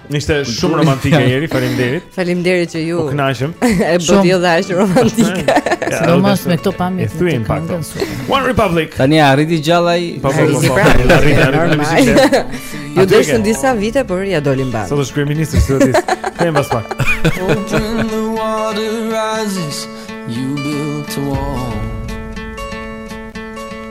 Ishte shumë romantike Jeri, faleminderit. Faleminderit dhe ju. U kënaqëm. E bëti jo dash romantike. Ja, domos me këto pamje. Ju jeni pak. One Republic. Tani arriti gjallë ai. Po po po. Arriti arriti. Iu deshën disa vite por ia doli mbarë. Sot është kryeministri i Suedisë. Kthehemi pas pak. You built a wall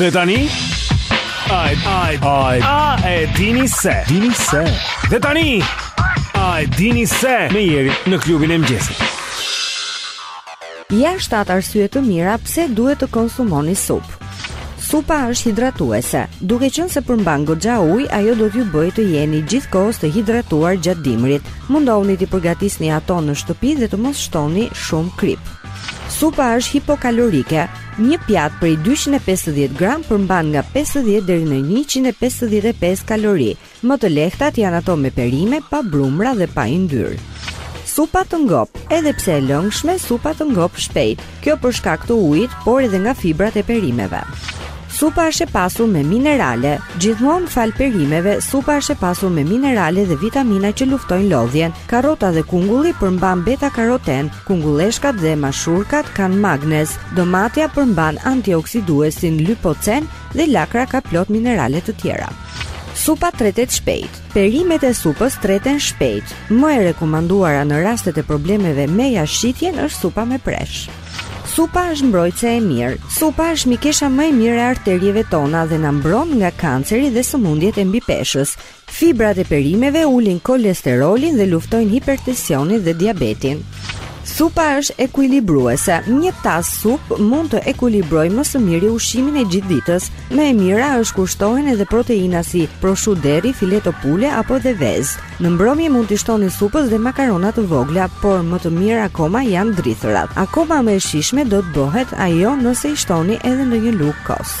Dhe tani Ai ai ai a e dini se dini se Dhe tani A e dini se me Jerin në klubin e mëngjesit Ja shtatë arsye të mira pse duhet të konsumoni supë. Supa është hidratuese. Duke qenë se përmban goxha ujë, ajo do t'ju bëjë të jeni gjithë kohës të hidratuar gjatë dimrit. Mundohuni t'i përgatisni ato në shtëpi dhe të mos shtoni shumë kripë. Supa është hipokalorike. Një pjatë prej dyqind e pesëdhjetë gram përmban nga pesëdhjetë deri në njëqind e pesëdhjetë e pesë kalori. Më të lehtat janë ato me perime, pa brumra dhe pa yndyrë. Supa të ngop, edhe pse e lëngshme, supa të ngop shpejt. Kjo për shkak të ujit, por edhe nga fibrat e perimeve. Supa është e pasur me minerale. Gjithmonë falë perimeve, supa është e pasur me minerale dhe vitamina që luftojnë lodhjen. Karrota dhe kungulli përmbajnë beta-karoten, Kungulleshkat dhe mashurkat kanë magnez, domatja përmban antioksiduesin lypocen dhe lakra ka plot minerale të tjera. Supa tretet shpejt. Perimet e supës treten shpejt. Më e rekomanduara në rastet e problemeve me jashtëqitjen është supa me presh. Supa është mbrojtëse e mirë. Supa është mikesha më e mirë e arterieve tona dhe na mbron nga kanceri dhe sëmundjet e mbipeshës. Fibrat e perimeve ulin kolesterolin dhe luftojnë hipertensionin dhe diabetin. Supa është ekuilibruese. Një tas supë mund të ekuilibrojë më së miri ushqimin e gjithë ditës. Më e mira është kur shtohen edhe proteina si proshutë derri, fileto pule apo dhe vezë. Në mbrëmje mund t'i shtoni supës dhe makarona të vogla, por më të mira akoma janë drithërat. Akoma më e shijshme do të bëhet ajo nëse i shtoni edhe ndonjë lugë kos.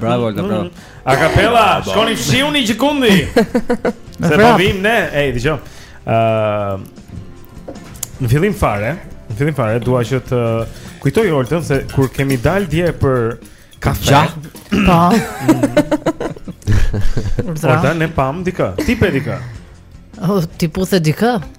Bravo, bravo. A kapela, shkoni fshihuni gjëkundi. Se po vijmë ne, ej, dëgjo. Ëm Në fillim fare, në fillim fare dua që të kujtoj Oltën se kur kemi dalë dje për kafe. Po. Urdhra. Urdhra ne pamë dikë. Ti pe dikë. Oh, ti puthe dikë?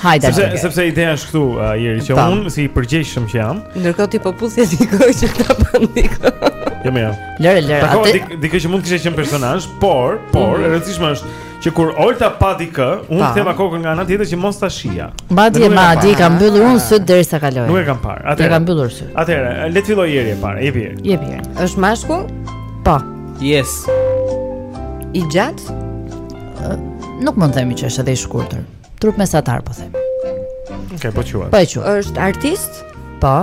Hajde. Sepse okay. sepse ideja është këtu, uh, Jeri, që unë si i përgjegjshëm që jam. Ndërkohë ti po puthje dikë që ta bën ti. Jo më. Lëre, lëre. Tako atë... dik, dikë që mund të kishte qenë personazh, por, por mm. e rëndësishme është që kur Olta pa dikë, unë ktheva kokën nga ana tjetër që mos ta shihja. Madje madje kam mbyllur unë sytë derisa kaloi. Nuk e kam parë. Atë, kam mbyllur sytë. Atëherë, le të fillojë Jeri e parë. Jep Jeri. Jep Jeri. Është mashkull? Po. Yes. I gjatë? Nuk mund të themi që është edhe i shkurtër. Trup mesatar po them. Okej, okay, po quhet. Po e quhet. Është artist? Po.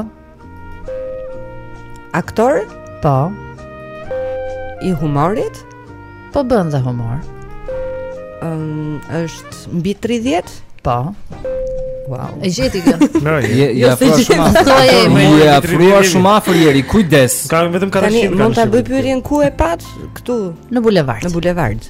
Aktor? Po. I humorit? Po bën dhe humor. Ëm është mbi 30? Po. Wow. E gjeti kjo. Jo, je afruar shumë afër. Je afruar shumë afër Jeri. Kujdes. Ka vetëm 400. Tani mund ta bëj pyetjen ku e patë këtu në bulevard. Në bulevard.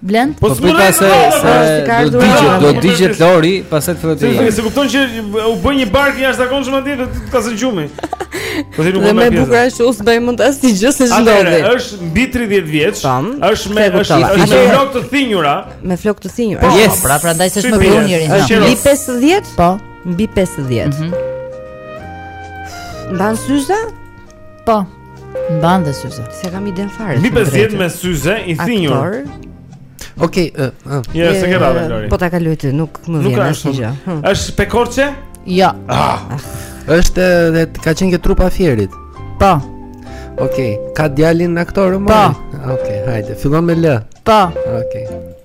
Blend? Po s'murë se se do digjet, do digjet Lori, pastaj thotë ti. Se s'e kupton që u bë një bark i jashtëzakonshëm atje të ka zë gjumi. Po ti nuk më bëj. Bukura është us bëj mund as ti gjë se ç'ndodhi. Atë është mbi 30 vjeç. Është me është me flokë të thinjura. Me flokë të thinjura. Po, yes. pra prandaj s'është më bën njëri. Është mbi 50? Po, mbi 50. Mhm. Mban syze? Po. Mban dhe syze. S'e kam idenë fare. Mbi pesëdhjetë me syze i thinjur. Aktor. Okej, ë, ë. Ja, se ke radhë Lori. Po ta kaloj ty, nuk më vjen asgjë. Nuk është. Hm. Është prej Korçe? Jo. Ah. ah. Është dhe ka qenë ke trupa e Fierit. Po. Okej, ka djalin aktor më? Po. Okej, hajde. Fillon me L. Po. Okej.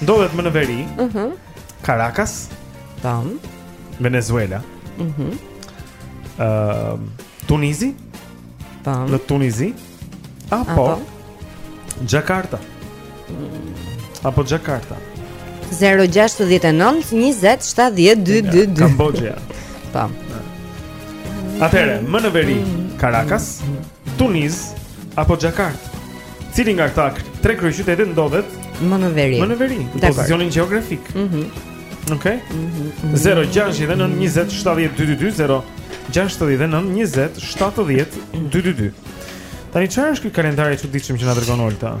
Ndodhet më në veri. Ëh. Uh -huh. Caracas. Tam. Venezuela. Ëh. Uh -huh. uh, Tunizi. Tam. Në Tunizi. Apo. Apo. Jakarta. Mm. Apo Jakarta. 069 20 70 222. Kambodja. Tam. Atëherë, më në veri Caracas. Mm -hmm. Tuniz apo Xhakartë? Cili nga këta tre kryeqytete ndodhet më në veri? Më në veri, në pozicionin gjeografik. Mhm. Mm Okej. Okay. 069 20 70 222 0 69 20 70 222. Tani çfarë është ky kalendar i çuditshëm që na dërgon Olta?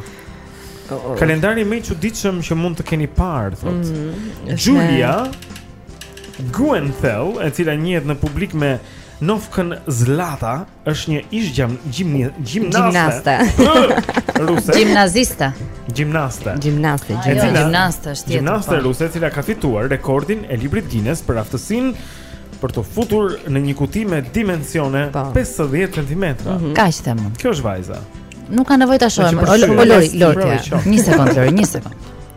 Kalendari më i çuditshëm që mund të keni parë, thotë. Mm -hmm. Julia Guenthel, e cila njihet në publik me nofkën Zlata, është një ish gjim gjimnaste. Ruse. Gjimnaziste. Gjimnaste. Gjimnaste, gjimnaste është tjetër. Gjimnaste po. ruse e cila ka fituar rekordin e librit Guinness për aftësinë për t'u futur në një kuti me dimensione 50 po. cm. Mhm. Kaq them. Kjo është vajza. Nuk ka nevojë ta shohim. Lori, Lori. Një sekond, Lori, një sekond.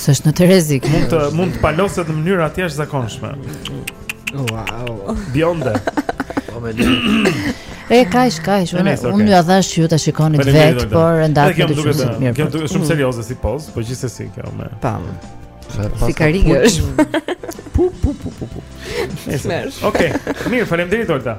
S'është në të rrezik. Mund të mund të paloset në mënyra të jashtëzakonshme. Wow. Bjonde. Po më E kaq kaq, unë okay. unë ia thashë që ju ta shikoni vetë, por e ndaj të shumë të mirë. Kjo është shumë serioze si pozë, po gjithsesi kjo me. Pam. Si karrige është. Pu pu pu pu pu. Okej. Mirë, faleminderit Olta.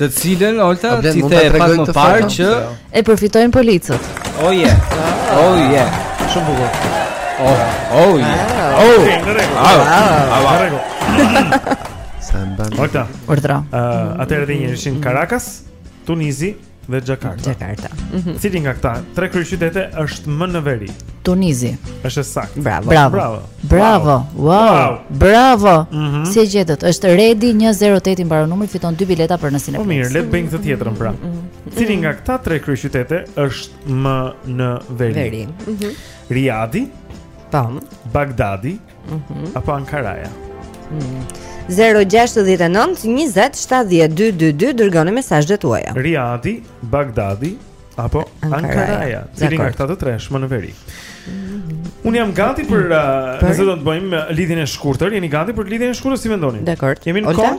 Të cilën Olta ti the pak më parë që e përfitojnë policët. Oh yeah. Oh yeah. Shumë bukur. Oh, oh yeah. Oh. Oh. Oh. Oh. Olta. Urdhëro. Ëh, atëherë dhe një herë ishin Caracas, Tunizi, dhe Jakarta. Jakarta. Mm -hmm. Cili nga këta tre kryeqytete është më në veri? Tunizi. Është saktë. Bravo. Bravo. Bravo. Bravo. Wow. wow. Bravo. Mm -hmm. Si e gjetët? Është Redi 108 i mbaron numri fiton dy bileta për në sinema Po mirë, le të bëjmë këtë tjetrën pra. Mm -hmm. Cili nga këta tre kryeqytete është më në veri? Veri. Mm -hmm. Riadi. Tam. Bagdadi. Mm -hmm. Apo Ankaraja. Mm -hmm. 069 20 70 222 Dërgoni mesazhet tuaja Riadi, Bagdadi Apo Ankaraja Cili nga këta të tre është më në veri Unë jam gati për, mm. uh, nëse do të bëjmë uh, lidhjen e shkurtër, jeni gati për lidhjen e shkurtër si mendoni? Dakord. Jemi në kohë?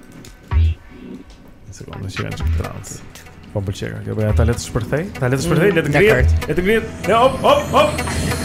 Në sekundë, në që janë që të randës Po më përqeka, kjo bëja ta letë shpërthej Ta letë shpërthej, mm, letë grijet Letë grijet, e op, op, op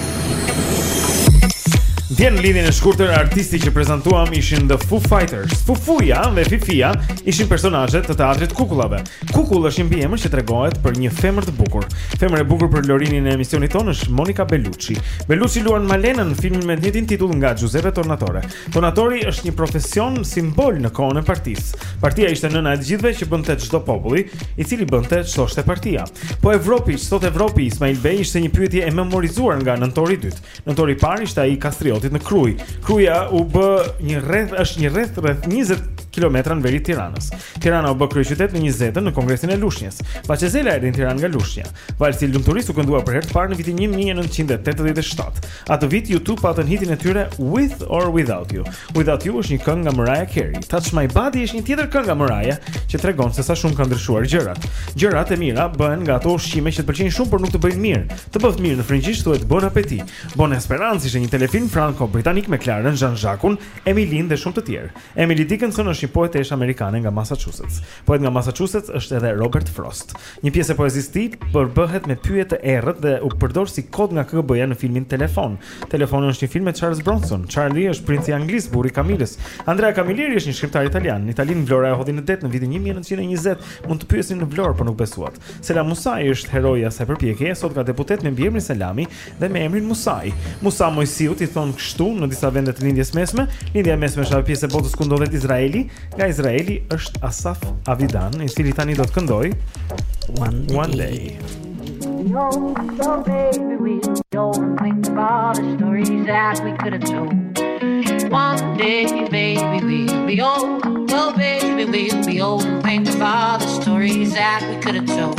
Vjen lidhja e shkurtër artisti që prezantuam ishin The Foo Fighters Fufuja dhe Fifia ishin personazhe të teatrit kukullave Kukull është një mbiemër që tregohet për një femër të bukur Femër e bukur për Lorinin e emisionit tonë është Monika Bellucci Bellucci luan Malenën në filmin me të njëjtin titull nga Giuseppe Tornatore Tornitori është një profesion simbol në kohën e partisë. Partia ishte nëna e të gjithëve që bënte ç'do populli, i cili bënte ç'thoshte partia. Po Evropi, ç'thotë Evropi, Ismail bej ishte një pyetje e memorizuar nga nëntori i dytë. Nëntori i parë ishte ai i Kastriotit në Krujë. Kruja u bë një rreth, është një rreth rreth 20 kilometra në veri të Tiranës. Tirana u bë kryeqytet në 20-ën në Kongresin e Lushnjës. Vaçe Zela erdhi në Tiranë nga Lushnja. Valsi i lumturisë u këndua për herë të parë në vitin 1987. Atë vit U2 patën hitin e tyre With or Without You. Without You është një këngë nga Mariah Carey. Touch My Body është një tjetër këngë nga Mariah që tregon se sa shumë kanë ndryshuar gjërat. Gjërat e mira bëhen nga ato ushqime që të pëlqejnë shumë por nuk të bëjnë mirë. Të bëftë mirë në frëngjisht thuhet bon appetit. Bonne Espérance ishte një telefilm franko-britanik me Clarën Jean-Jacques-un, Emily-n dhe shumë të tjerë. Emily Dickinson është një poeteshë amerikane nga Massachusetts. Poet nga Massachusetts është edhe Robert Frost. Një pjesë e poezisë së tij përbëhet me pyje të errët dhe u përdor si kod nga KGB-ja në filmin Telefon. Telefon është një film me Charles Bronson. Charlie është princi i Anglisë, burri i Kamilës. Andrea Camilleri është një shkrimtar italian. Italinë Vlora e hodhi në det në vitin 1920. Mund të pyesni në Vlorë, por nuk besuat. Selam Musai është heroi i asaj përpjekjeje, sot ka deputet me mbiemrin Selami, dhe me emrin Musai. Musa Moisiut i thonë kështu në disa vende të Lindjes së Mesme. Lindja e Mesme është ajo pjesë e botës ku ndodhet Izraeli. Nga Izraeli është Asaf Avidan, i cili tani do të këndojë One Day. One day. One day, baby, we'll be old. Oh, baby, we'll be old. Think about the stories that we could have told.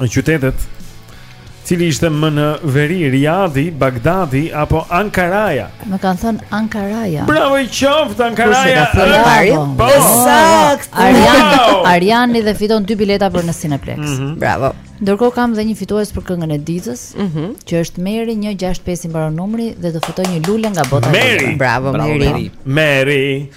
qytetet Cili ishte më në veri, Riadi, Bagdadi, apo Ankaraja? Më kanë thënë Ankaraja. Bravo i qoftë, Ankaraja! Bravo! Po, sakt! Arjani, Arjani dhe fiton dy bileta për në Cineplex. Mm -hmm. Bravo! Ndërkohë kam dhe një fitues për këngën e ditës, mm -hmm. që është Meri 165 i mbaron numri dhe do fitojë një lule nga bota. Meri, bravo, bravo Meri. Meri.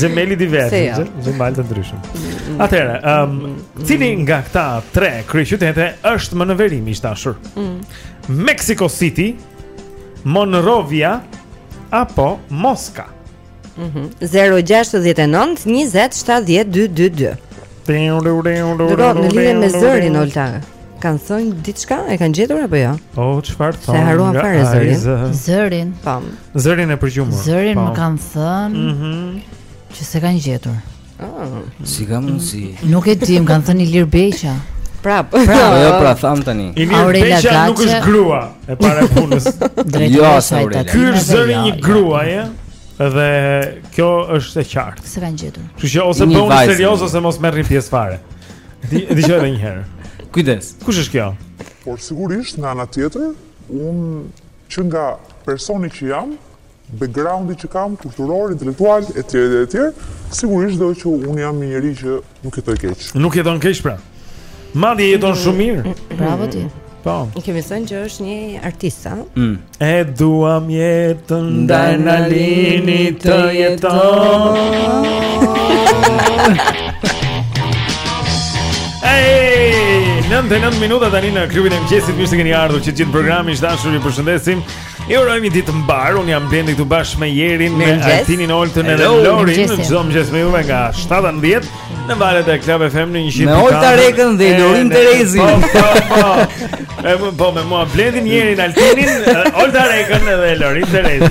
Gemelli Diversi, jo? gjemal të ndryshëm mm. Atëherë, um, mm, mm, cili nga këta tre kryeqytete është më në veri miq të dashur? Mexico City, Monrovia, apo Moska? 069 20 70 222 Dërdo, në lidhe me zërin, Olta Kanë thënë diçka, e kanë gjetur apo jo? Po, çfarë thonë? Se harruan fare zërin. Zërin. Po. Zërin e përgjumur. Zërin po. më kanë thënë. Mhm. Mm që s'e kanë gjetur. Ah, si ka mundsi? Nuk e di, më kanë thënë Ilir Beqa. Prap. Pra, jo, pra tham tani. Ilir Beqa nuk është grua e para punës. Drejtë jo, s'është Aurela. Ky është zëri i një gruaje. Dhe kjo është e qartë. S'e kanë gjetur. Kështu që ose bëhuni serioz ose mos merrni pjesë fare. Dëgjoje edhe një herë. Kujdes. Kush është kjo? Por sigurisht nga ana tjetër, un Që nga personi që jam, background-i që kam, kulturor, intelektual, etj, etj, etj, sigurisht që unë jam një njeri që nuk jeton keq. Nuk jeton keq pra. Madje jeton shumë mirë. Bravo ti. Po. E kemi thënë që është një artist, a? Mm. E duam jetën ndaj na lini të jetojmë. Ej, 99 minuta tani në klubin e mëngjesit, mirë se keni ardhur të gjithë, programi i dashur, ju përshëndesim. Ju urojmë një ditë të mbarë. Un jam Blendi këtu bashkë me Jerin, me Altinin, Oltën dhe Lorin. Çdo mëngjes me juve nga shtata në valët e Club FM në 100. Me Olta Rekën dhe Lorin Terezi. Po, po, po. E po me mua Blendin, Jerin, Altinin, Olta Rekën dhe Lorin Terezi.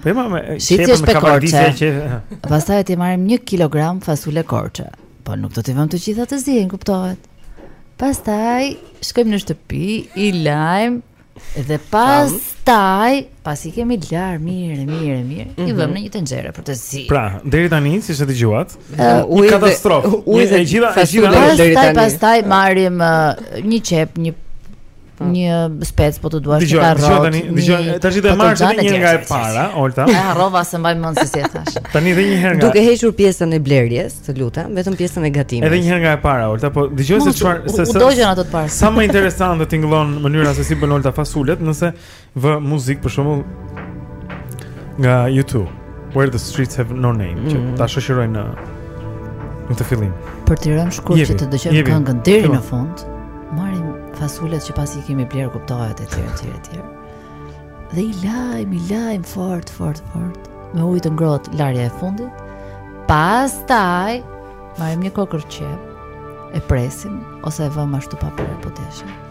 Po e mo, si t'i është prej Korçe? Që... Pastaj t'i marrim 1 kg fasule Korçe. Po nuk do t'i vëmë të gjitha të zihen, kuptohet. Pastaj shkojmë në shtëpi, i lajm dhe pastaj pasi i kemi lar mirë, mirë, mirë, mm -hmm. i mhm. vëmë në një tenxhere për t'u zier. Pra, deri tani siç e dëgjuat, uh, një katastrofë. Ujë e gjitha, e gjitha deri tani. Pastaj pastaj marrim uh, një qepë, një Hmm. Një spec po të duash një karrotë. Dgjoni, dgjoni, tashi ta marrësh edhe një herë nga e para, Olta. E harrova s'e mbaj mend se si e thash. Tani edhe një herë nga. Duke hequr pjesën e blerjes, të lutem, vetëm pjesën e gatimit. Edhe një herë nga e para, Olta, po dgjoj se çfarë se se. U dogjën ato të parë. Sa më interesante tingëllon mënyra se si bën Olta fasulet, nëse Vë muzik për shembull nga YouTube, Where the Streets Have No Name, mm. që mhm. ta shoqëroj në këtë fillim. Për t'i rënë shkurt që të dëgjojmë këngën deri në fund, marrim fasulet që pasi i kemi blerë kuptohet etj etj etj. Dhe i lajm, i lajm fort, fort, fort. Me ujë të ngrohtë larja e fundit. Pastaj marrim një kokërr qepë e presim ose e vëmë ashtu pa prerë po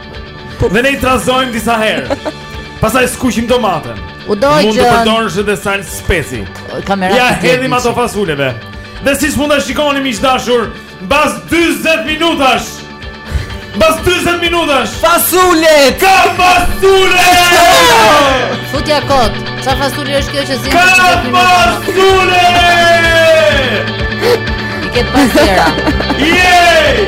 Dhe ne i trazojmë disa herë. Pastaj skuqim domaten. U dogj. Mund të përdorësh edhe salcë speci. Kamera. Ia hedhim ato fasuleve. Dhe siç mund ta shikoni miq të dashur, mbas 40 minutash. Mbas 40 minutash. Fasule. Ka fasule. Futja kot. Ça fasule është kjo që zihet? Ka fasule. Ikë pas tjera. Yay!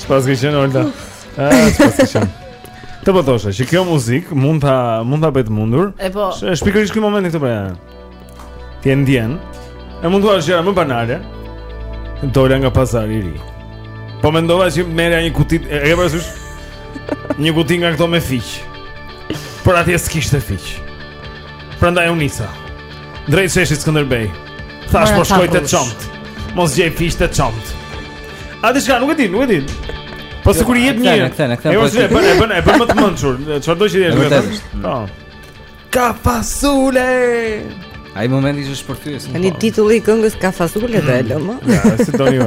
Çfarë ke qenë Olta? Ah, çfarë ke qenë? Të po thoshe, që kjo muzik mund ta mund ta bëj të mundur. E po. Është pikërisht ky moment këtu pra. Ti e ndjen. E mund të thuash gjëra më banale. Dola nga pazari i ri. Po mendova që merrja një kuti, e ke parasysh? Një kuti nga këto me fiq. Por atje s'kishte fiq. Prandaj unë nisa. Drejt sheshit Skënderbej. Thash po shkoj te çomt. Mos gjej fiq te çomt. A di çka, nuk e di, nuk e di. Po sikur i jep një. Ne kthen, ne kthen. Jo, e bën, e bën, e bën më të mençur. Çfarë do që ti jesh? Po. Ka fasule. Ai momenti është shpërthyes. Tani titulli i këngës ka fasule do e lëmë. Ja, si doni ju.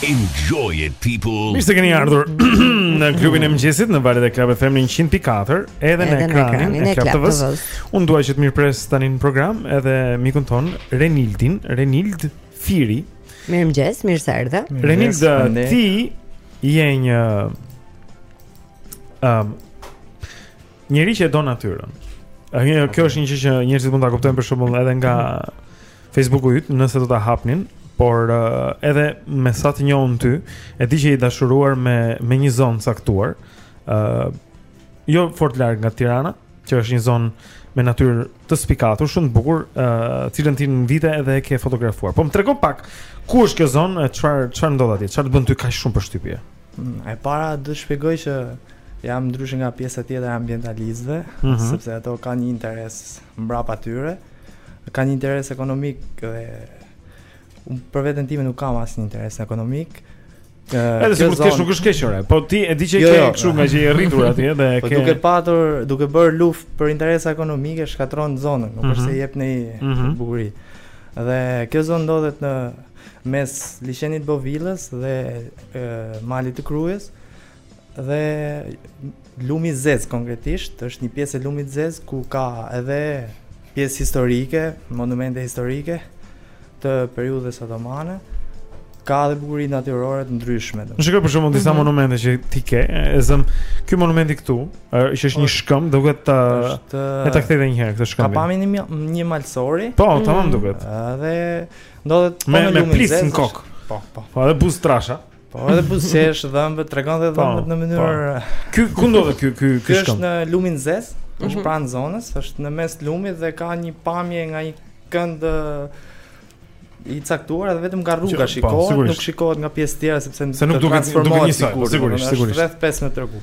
Enjoy it people. Mirë se keni ardhur në klubin e mëngjesit në valët e Club FM 100.4, edhe në ekranin e Club TV-s. Unë dua që të mirëpres tani në program edhe mikun tonë Renildin, Renild Firi. Mirëmëngjes, mirë se erdhe. Renild, ti je një um, Njeri që e do natyrën. Ajo kjo është një gjë që njerëzit mund ta kuptojnë për shembull edhe nga Facebooku yt, nëse do ta hapnin, por uh, edhe me sa të njohun ty, e di që je i dashuruar me me një zonë të caktuar. ë uh, Jo fort larg nga Tirana, që është një zonë me natyrë të spikatur, shumë të bukur, ë uh, të cilën ti në vite edhe e ke fotografuar. Po më trego pak ku është kjo zonë, e çfarë çfarë ndodh atje? Çfarë të bën ty kaq shumë përshtypje? E para do të shpjegoj që jam ndryshe nga pjesa tjetër e ambientalistëve, mm -hmm. sepse ato kanë një interes mbrapa tyre, kanë një interes ekonomik dhe unë për veten time nuk kam asnjë interes ekonomik. Edhe uh, sikur të kesh nuk është keq ore, po ti e di që jo, ke jo, kështu nga që je rritur atje dhe e po ke. Po duke patur, duke bërë luftë për interesa ekonomike, shkatërron zonën, nuk mm -hmm. është se mhm. jep në mm -hmm. bukuri. Dhe kjo zonë ndodhet në mes liqenit të Bovillës dhe malit të Krujës dhe lumi Zez konkretisht, është një pjesë e lumit Zez ku ka edhe pjesë historike, monumente historike të periudhës otomane ka edhe bukuri natyrore të ndryshme. Unë shikoj për shembull disa mm -hmm. monumente që ti ke, e zëmë, ky monumenti këtu, që është një shkëmb, duket të... Është... E ta kthej dhe njëherë këtë shkëmb. Ka pamje një, një malësori. Po, mm -hmm. të duket. Edhe... Ndodhet po me, me, me plis në kokë. Po, po. Po edhe buzë të trasha. Po edhe buzëqesh dhëmbët, tregon dhe po, dhëmbët po, në mënyrë. Po. Ky ku ndodhet ky ky ky shkëmb? Është në lumin zez, është mm -hmm. pranë zonës, është në mes lumit dhe ka një pamje nga një kënd i caktuar edhe vetëm nga rruga po, shikohet, nuk shikohet nga pjesë të tjera sepse se nuk duket nuk duket njësoj, sigurisht, sigurisht. Rreth 5 metra ku.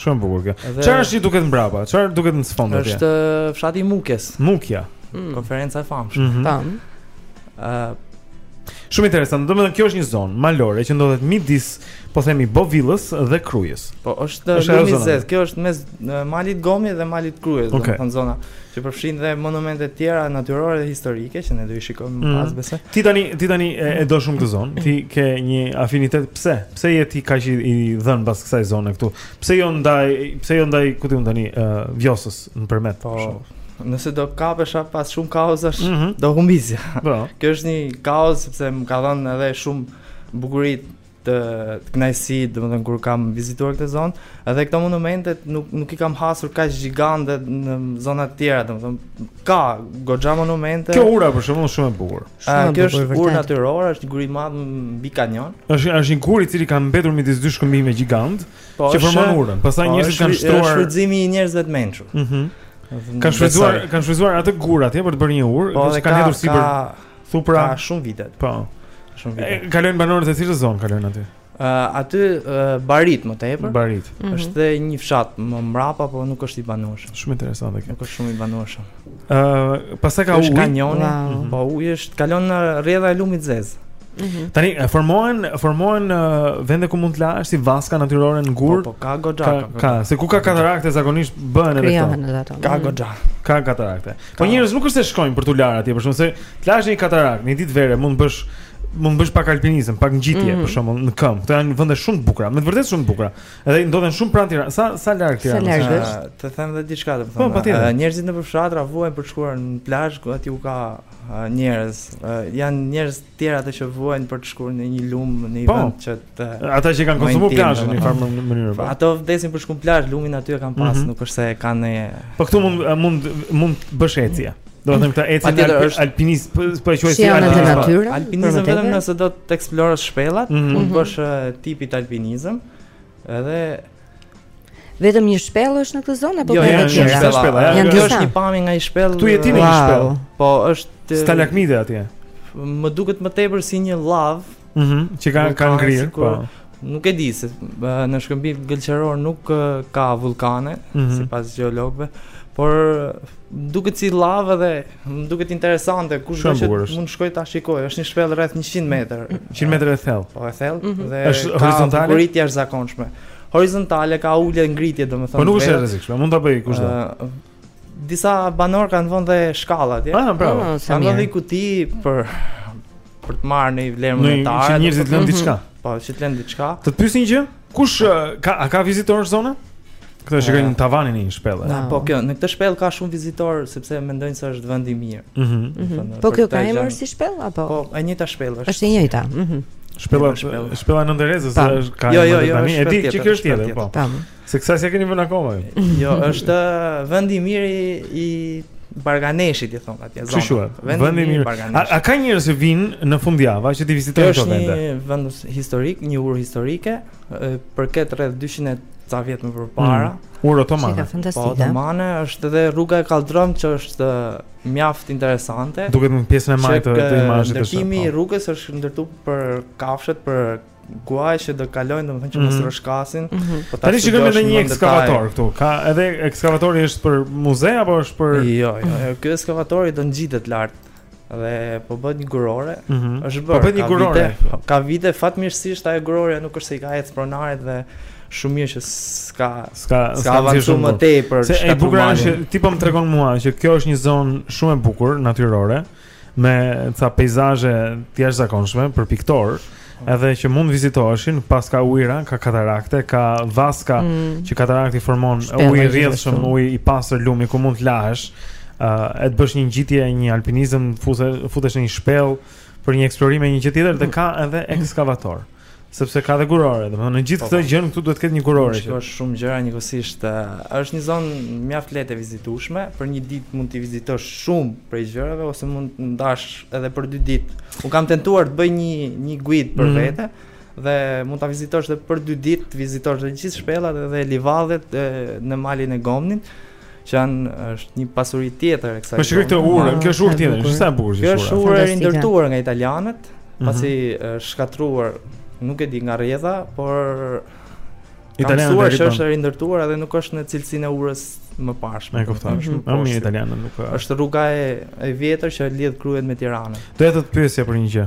Shumë bukur kjo. Çfarë është, çfarë duket mbrapa? Çfarë duket në sfond atje? Është uh, fshati i Mukjes. Mukja. Mm. Konferenca e famshme. Mm -hmm. Ëh. Shumë interesant. Domethënë kjo është një zonë malore që ndodhet midis, po themi, Bovillës dhe Krujës. Po është lumi i Zezës. Kjo është mes malit Gomi dhe malit të Krujës, okay. domethënë zona që përfshin dhe monumente të tjera natyrore dhe historike që ne do i shikojmë më pas besoj. Ti tani, ti tani e, e do shumë këtë zonë. Ti ke një afinitet pse? Pse je ti kaq i dhënë pas kësaj zone këtu? Pse jo ndaj, pse jo ndaj ku ti mund tani uh, Vjosës në Përmet? Po. Nëse do kapesha pas shumë kauzash, mm -hmm. do humbisja. Po. Kjo është një kauzë sepse më ka dhënë edhe shumë bukuri të të kënaqësi, domethënë kur kam vizituar këtë zonë, edhe këto monumente nuk nuk i kam hasur kaq gjigante në zona të tjera, domethënë ka goxha monumente. Kjo ura për shembull shumë e bukur. Shumë e bukur vërtet. Urë natyrore, është një gur i madh mbi kanjon. Është është një gur i cili ka mbetur midis dy shkëmbinjve gjigantë po, që formon urën. Pastaj po, njerëzit kanë shtruar. Është shfrytëzimi i njerëzve të mençur. Mhm. Mm Kanë shfrytëzuar, kanë shfrytëzuar atë gur atje për të bërë një urë, po, që kanë hedhur sipër thupra shumë vite. Po. Shumë vite. Kalojnë banorët e cilës zonë kalojnë aty? Aty barinjtë më tepër. Barinjtë. Mm -hmm. Është dhe një fshat më mbrapa, por nuk është i banueshëm. Shumë interesante kjo. Nuk është shumë i banueshëm. Ë, uh, pastaj ka ujë. Kanjoni, wow. Mhm. po uji është kalon në rrjedha e lumit të Zezës. Mm -hmm. Tani formohen formohen uh, vende ku mund të lahesh si vaska natyrore në gur. Po, po ka goxha. Ka, ka, ka, se ku ka katarakte zakonisht bëhen edhe këto. Ka mhm. goxha. Ka katarakte. Po njerëz nuk është se shkojnë për t'u larë atje, për shkak se të lahesh një katarakt, një ditë vere mund të bësh mund të bësh pak alpinizëm, pak ngjitje mm -hmm. për shembull në këmbë. Këto janë vende shumë të bukura, me të vërtetë shumë të bukura. Edhe ndodhen shumë pranë Tiranës. Sa sa larg Tiranës? Sa larg është? Të them edhe diçka, do të po, them. Po, njerëzit nëpër fshatra vuajnë për të shkuar në plazh, ku aty u ka njerëz. Janë njerëz të tjerë ato që vuajnë për të shkuar në një lum, në një po. vend që Ata që kanë konsumuar plazhin në një farë mënyre. Po. Ato vdesin për të shkuar në plazh, lumin aty e kanë pas, mm -hmm. nuk është se kanë një Po këtu mund mund mund të bësh ecje. Do të them këta ecin në alp, është... alpinist, po po e quaj si alpinizëm. Alpinizëm vetëm nëse do të eksplorosh shpellat, mm -hmm. mund të mhm. bësh tipi alpinizëm. Edhe Vetëm një shpellë është në këtë zonë apo jo, ka të tjera? Jo, shpellë. Ja, kjo është një pamje nga një shpellë. Këtu jemi te një shpellë. Po, është stalagmite atje. Më duket më tepër si një llavë. Mhm, që kanë kanë ngrirë, po. Nuk e di se në shkëmbinj gëlqerorë nuk ka vullkane, mm -hmm. sipas gjeologëve, por duket si llavë edhe Më duket interesante, kushdo mund të shkojë ta shikojë, është një shpellë rreth 100 metër. 100 metër e thellë. Po e thellë mm -hmm. dhe është horizontale. Arritja është e zakonshme. Horizontale ka ulje ngritje, domethënë. Po nuk është e rrezikshme, mund ta bëjë kushdo. Uh, disa banorë kanë vënë dhe shkalla atje. Ah, bravo. Ah, sa mirë. Kanë vënë një kuti për për të marrë një vlerë monetare. Njerëzit lënë mhm. diçka. Po, që të lënë diçka. Të pyes një gjë? Kush ka a ka vizitorë zona? Këtë shikoj në tavanin e një shpelle. Na, po kjo, në këtë shpellë ka shumë vizitorë sepse mendojnë se është vend i mirë. Mhm. mhm. Po kjo ka emër si shpellë apo? Po, e njëjta shpellë është. Është e njëjta. Mhm. Shpella shpella Nënë Terezës është ka jo, jo, jo, tani. E di që kjo është tjetër, po. Tam. Se kësaj s'e keni vënë akoma. Jo, është vend i mirë i Barganeshit i thonë. Kështu quhet. Vendi i mirë. A, a ka njerëz që vijnë në fundjavë që t'i vizitojnë këto vende? Është një vend historik, një urë historike, përket rreth 200 e ca vjet më përpara. Mm. Urë otomane. Po, otomane është edhe rruga e kalldrëm që është mjaft interesante. Duket në pjesën e majtë të imazhit të shkruar. Ndërtimi i po. rrugës është ndërtuar për kafshët, për kuaj që do kalojnë, domethënë që mos mhm. rrëshqasin. Mm -hmm. Po tani shikojmë edhe një ekskavator këtu. Ka edhe ekskavatori është për muze apo është për Jo, jo, jo. ky ekskavatori do ngjitet lart dhe po bëhet një gurore. Mm -hmm. Është bërë. Po bëhet një gurore. Vite, ka vite fatmirësisht ajo gurore nuk është se i ka ecë pronarit dhe shumë mirë që s'ka s'ka s'ka avancuar më tej për shkak të. Se e bukur është ti po më tregon mua që kjo është një zonë shumë e bukur natyrore. Mm me ca peizazhe të jashtëzakonshme për piktorë, edhe që mund të vizitoheshin, pasi ka ujëra, ka katarakte, ka vaska mm. që katarakti formon ujë i rrjedhshëm, ujë i pastër lumi ku mund të lahesh, ë uh, e të bësh një ngjitje, një alpinizëm, futesh në një shpellë për një eksplorim e një gjë tjetër dhe ka edhe ekskavator. Mm. Sepse ka dhe gurore, domethënë në gjithë po, këtë po. gjë këtu duhet të ketë një gurore që... Është shumë gjëra njëkohësisht, është një zonë mjaft lehtë e vizitueshme, për një ditë mund t'i vizitosh shumë prej gjërave, ose mund ta ndash edhe për dy ditë. Unë kam tentuar të bëj një, një guidë për mm -hmm. vete, dhe mund ta vizitosh dhe për dy ditë, të vizitosh dhe gjithë shpellat dhe livadhet në malin e Gomnit, Që janë është një pasuri tjetër e kësaj. Po shikoj këtë urë, kjo është urë tjetër, është sa e bukur që është. urë e rindërtuar nga italianët, mhm. pasi është shkatërruar, nuk e di nga rrjedha, por italianët e rindërtuar është e rindërtuar edhe nuk është në cilësinë e urës së mëparshme. E kuptoj. Është më mirë italianët nuk. Është rruga e e vjetër që lidh Krujën me Tiranën. Do të pyesja për një gjë.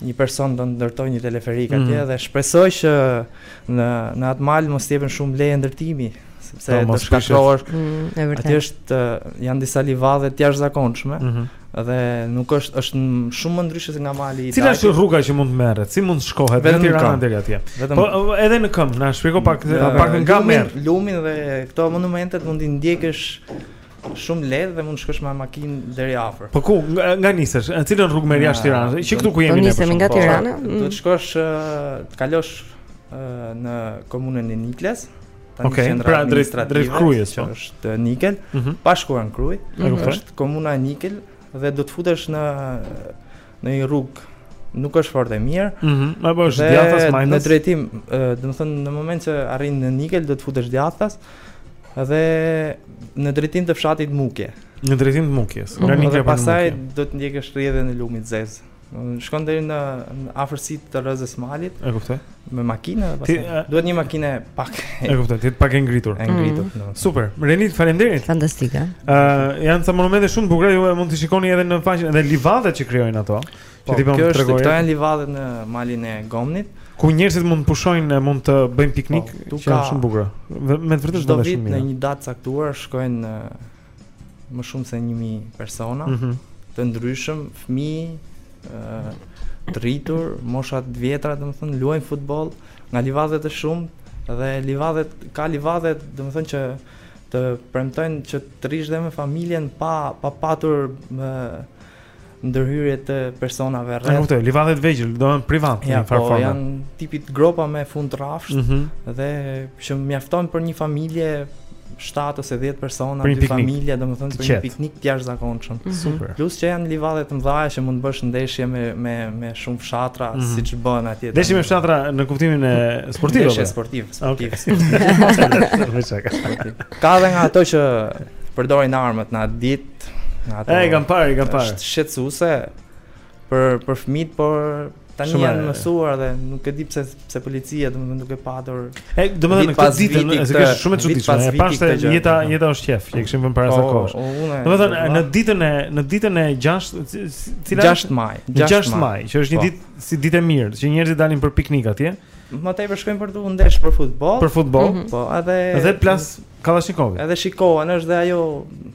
Një person do të ndërtojë një teleferik atje mm. dhe shpresoj që në në atë mal mos të jepen shumë leje ndërtimi, sepse po, do shkatërrohesh. Mm, atje është janë disa livadhe të jashtëzakonshme. Mm -hmm. Dhe nuk është është shumë më ndryshe se nga mali i Cila është rruga që mund të merret? Si mund të shkohet nga Tirana deri atje? Po edhe në këmbë, na shpjego pak pak nga merr. Lumin dhe këto monumentet mund t'i ndjekësh Shumë lehtë dhe mund të shkosh me makinë deri afër. Po ku nga nisesh? Në cilën rrugë merr jashtë Tiranës? Që këtu ku jemi ne. Po nisemi nga po, Tirana. Do të mm. shkosh të kalosh në komunën e Niklës. Okej, okay, pra drejt drejt Krujës, që po. është Nikël, mm -hmm. pa shkuar në Krujë, mm -hmm. është komuna e Nikël dhe do të futesh në në një rrugë nuk është fort e mirë. Ëh, mm -hmm. apo është djathtas më në drejtim, domethënë në moment që arrin në Nikel do të futesh djathtas dhe në drejtim të fshatit Mukje. Në drejtim të Mukjes. Nga mm -hmm. Nikel pastaj do të ndjekësh rrjedhën e lumit Zez. Shkon deri në afërsi të rrëzës së malit. E kuptoj. me makinë dhe pastaj ti, duhet një makinë pak e kuptoj pak e ngritur e ngritur mm -hmm. super Renit faleminderit fantastike ë uh, janë ca monumente shumë të bukura ju mund të shikoni edhe në faqen edhe livadhet që krijojnë ato po, që ti po më tregoj këto janë livadhet në malin e Gomnit ku njerëzit mund të pushojnë e mund të bëjnë piknik po, që janë shumë bukur me të vërtetë shumë çdo vit në një datë caktuar shkojnë në më shumë se 1000 persona mm -hmm. të ndryshëm, fëmijë, të rritur, moshat të vjetra, domethënë luajnë futboll ka livadhe të shumë dhe livadhet ka livadhe, domethënë që të premtojnë që të rrish dhe me familjen pa pa patur me ndërhyrje të personave rreth. E kuptoj, livadhe të vegjël, domethënë privat, ja, në fakt. Po, janë tipit gropa me fund rrafsh mm -hmm. dhe që mjafton për një familje 7 ose 10 persona, për dy familje, domethënë për një piknik të jashtëzakonshëm. Mm -hmm. Super. Plus që janë livadhe të mëdha që mund të bësh ndeshje me me me shumë fshatra, mm -hmm. siç bëhen atje. Ndeshje me fshatra në kuptimin e sportiv. Ndeshje sportive, sportive. Okay. Ka dhe nga ato që përdorin armët në atë ditë, Ato i kam parë, kam parë. Është shqetësuese për për fëmijët, por tani Shumë janë mësuar dhe nuk e di pse pse policia domethënë duke patur. E, domethënë këtë ditë, është kështu shumë e çuditshme. E pashte jeta jeta është qef, që kishim vënë para sa po, kohësh. Domethënë në ditën e në ditën e 6, cila 6 maj, 6 maj, që është një po. ditë si ditë e mirë, që njerëzit dalin për piknik atje. Më tepër shkojnë për të ndesh për futboll. Për futboll, mhm. po, edhe edhe plas kallashnikovi. Edhe shikohen, është dhe ajo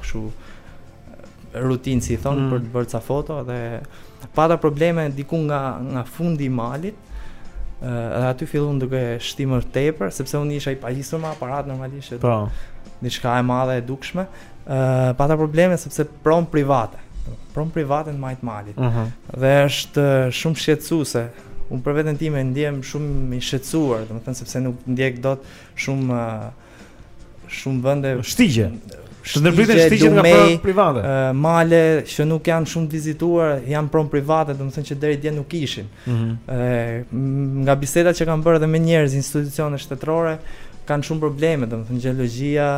kështu rutinë si i thonë mm. për të bërë ca foto dhe pata probleme diku nga nga fundi i malit. Edhe aty fillon kureshtja tepër sepse unë isha i pajisur me aparat normalisht. Po. Diçka e madhe e dukshme. Ë pata probleme sepse pronë private. Pronë private në majë të malit. Uh mhm. -huh. Dhe është shumë shqetësuese. Unë për veten time ndihem shumë i shqetësuar, domethënë sepse nuk ndjek dot shumë uh, Shumë vende shtigje. Ndërpriten shtigjet nga pronat private. Uh, male që nuk janë shumë të vizituar, janë pronë private, domethënë që deri dje nuk ishin. Ëh, mm -hmm. nga bisedat që kam bërë edhe me njerëz institucione shtetërore, kanë shumë probleme, domethënë gjeologjia,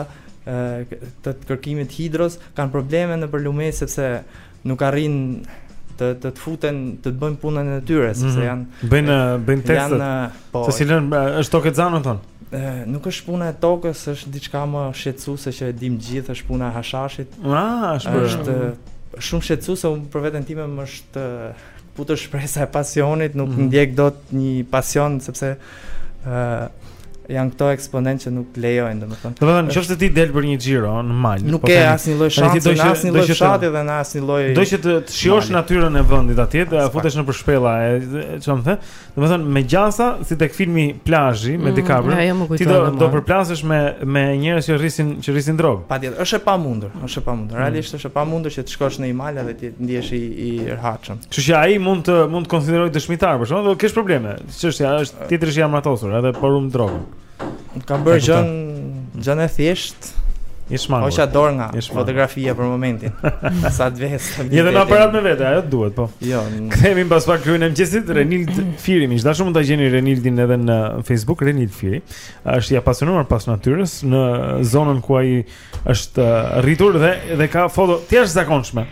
të, të kërkimit hidros kanë probleme nëpër lumenj sepse nuk arrin të të futen të të bëjnë punën e tyre mhm. sepse janë bëjnë bëjnë testet po, se si lën është tokë xhanon thon nuk është puna e tokës është diçka më shqetësuese që e dimë të gjithë është puna e hashashit ah është është shumë shqetësuese unë për veten time më është Futu shpresa e pasionit, nuk mm -hmm. ndjek dot një pasion, sepse uh, janë këto eksponentë që nuk të lejojnë, domethënë. Domethënë, nëse ti del për një xhiro në mal, nuk po ke asnjë lloj shansi, do të asnjë lloj fshati dhe në asnjë lloj. Do që të shijosh natyrën e vendit atje, të futesh nëpër shpella, e çfarë më the? Domethënë me gjasa si tek filmi Plazhi me mm, DiCaprio. Ja, jo ti do do përplasesh me me njerëz që rrisin që rrisin drogë. Patjetër, është e pamundur, është e pamundur. Mm. Realisht është e pamundur që të shkosh në mal dhe të ndihesh i i rehatshëm. Kështu që ai mund të mund të të konsiderojë dëshmitar, por shumë do të kesh probleme. Çështja është tjetër që jam atosur, edhe por um drogën. Ka bërë gjënë gjënë e thjeshtë. Ishman. Hoqa dorë nga Ishman. fotografia për momentin. Sa të vehet. Je në aparat me vete, ajo duhet po. Jo. Kthehemi pas pak Kryengjesit Renild Firi, miq të dashur mund ta gjeni Renildin edhe në Facebook Renild Firi. Është i apasionuar pas natyrës në zonën ku ai është uh, rritur dhe dhe ka foto të jashtëzakonshme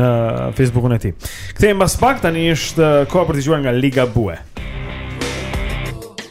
në Facebookun e tij. Kthehemi pas pak tani është uh, koha për të dëgjuar nga Ligabue.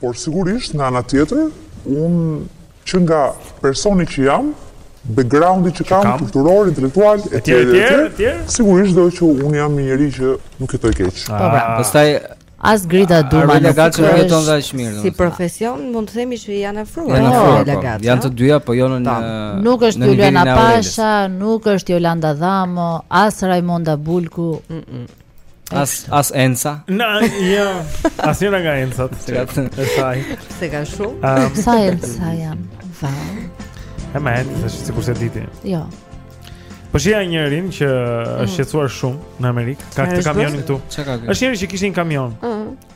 Por sigurisht, nga ana tjetër, unë që nga personi që jam, backgroundi që kam, kulturor, intelektual, e tjerë, e tjerë, e tjerë, sigurisht do që unë jam një njeri që nuk jetoj keq. Po pra, ah. pastaj As Grida Duma nuk është jeton dhe është mirë. Si profesion mund të themi që janë afruar në po, Lagaca. Po, janë të dyja, po jo në një Nuk është Juliana Pasha, nuk është Jolanda Dhamo, as Rajmonda Bulku. As as Enca. Na, jo. As njëra nga Enca. Se ka të thaj. Se ka shumë. Um, sa Enca janë. Uau. E më ende se sikur s'e diti. Jo. Po shija njërin që është mm. shqetësuar shumë në Amerikë, ka këtë kamionin këtu. Është njëri që kishte një kamion. Ëh. Mm.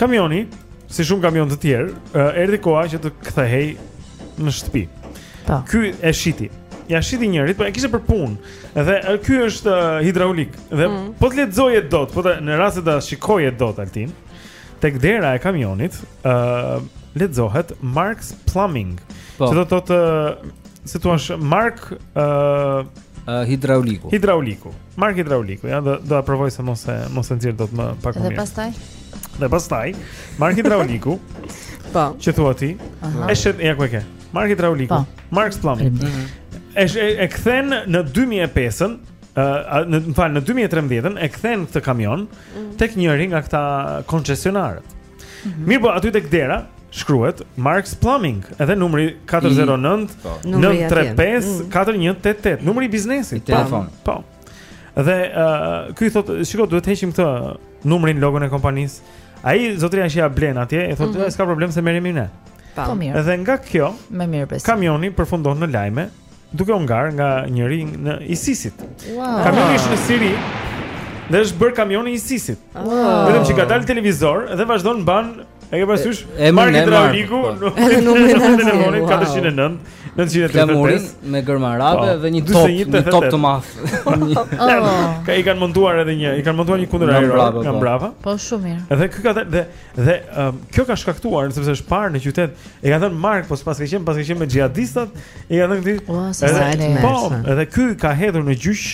Kamioni, si shumë kamionë të tjerë, erdhi koha që të kthehej në shtëpi. Po. Ky e shiti. Ia shiti njërit, po e kishte për punë. Dhe ky është hidraulik. Dhe mm. po të lexoje dot, po të në rast se ta shikoje dot Altin, tek dera e kamionit, ë uh, lexohet Marks Plumbing. Po. Që do të thotë si thua Mark ë uh, uh, hidrauliku. Hidrauliku. Mark hidrauliku, ja do do ta provoj se mos e mos e nxjerr dot më pak më mirë. Dhe pastaj? Dhe pastaj, Mark hidrauliku. Po. Ç'e thua ti? E shet ja ku e ke. Mark hidrauliku. Po. Marks Plumbing. Mhm. Ës e, e kthen në 2005-ën, ë në më fal në 2013-ën e kthen këtë kamion mhm. tek njëri nga këta koncesionarët. Mhm. Mirëpo, aty tek dera, shkruhet Marks Plumbing, edhe numri 409 935 4188, numri i biznesit, telefon. Po. Dhe uh, ky thotë, shiko, duhet të heqim këto, numrin, logon e kompanisë. Ai zotria që ia blen atje, i thotë, mm -hmm. "S'ka problem se merremi ne." Po mirë. Edhe nga kjo, më mirë besoj. Kamioni përfundon në lajme duke u ngarë nga njëri i ISIS-it. Wow. Kamioni është në Siri. Dhe është bërë kamioni i ISIS-it. Wow. Vetëm që ka dalë në televizor dhe vazhdon mban e ke parasysh Mark hidrauliku po. edhe numri i telefonit 409 935 me gërma arabe po. dhe një top një top të madh. Ka i kanë montuar edhe një, i kanë montuar një kundërajror. Nga po. prapa. Po shumë mirë. Edhe ky ka dhe dhe um, kjo ka shkaktuar sepse është parë në qytet E ka thënë Mark, po ti paske qenë, paske qenë me xhihadistat, i ka thënë këtij. Ua, sa edhe, e lehtë. Po, edhe ky ka hedhur në gjyq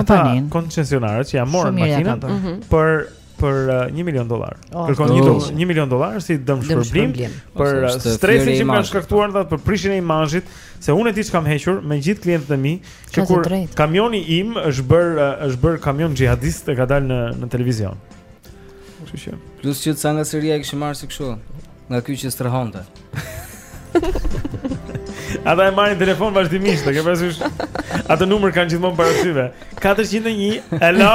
ata koncesionarët që ia morën makinën për mhm. për 1 uh, milion dollarë. Oh, Kërkon 1 oh. milion dollarë si dëmshpërblim për uh, stresin që më kanë shkaktuar ata për prishjen e imazhit, se unë e di ç'kam hequr me gjithë klientët e mi, që kur kamioni im është bërë uh, është bërë kamion xhihadist e ka dalë në në televizion. Kështu që. Plus që ca nga Siria e kishin marrë si kështu, nga ky që strehonte. Ata e marrin telefon vazhdimisht, e ke parasysh? Atë numër kanë gjithmonë para syve. 401. Hello.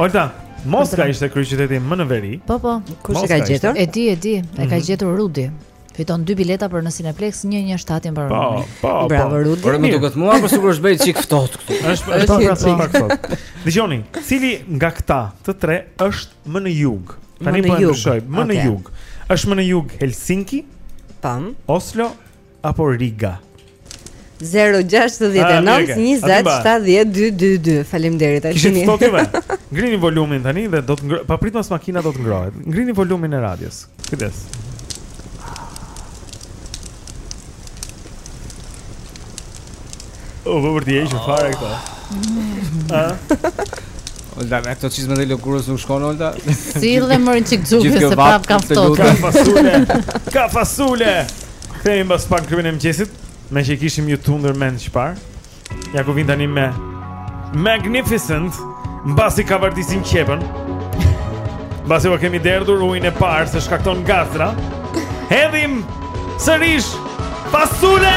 Ojta, Moska ishte kryeqyteti më në veri. Po po, kush e ka gjetur? E di, e di, e ka mhm. gjetur Rudi. Fiton dy bileta për në Cineplex 117 i mbaron. Po, po, po. Bravo Rudi. Por më duket mua apo sikur është bërë një çik ftohtë këtu. Është është pra po, pak ftohtë. Dëgjoni, cili nga këta të tre është më në jug? Tani po e ndryshoj, më në jug. Është më në jug Helsinki? Tam. Oslo apo Riga? 0 6 19 20 7 10 2 2 2 Faleminderit Kishtë të stokjove Ngrini volumin tani dhe do të ngrë Pa pritmas makina do të ngrohet Ngrini volumin e radios Kujdes O, po për t'i e që fare këta A? Olta, me këto çizmet e lëkurës nuk shkon, Olta? Si dhe më rënë qikë gjukë, se prapë kam ftohtë Ka fasule Ka fasule Kthehemi pas pak klubin e mëngjesit, meqë i kishim ju tundur mend çfar. Ja ku vin tani me Magnificent, mbasi kavërdisim qepën. Mbasi ua kemi derdhur ujin e parë se shkakton gazra. Hedhim sërish fasule.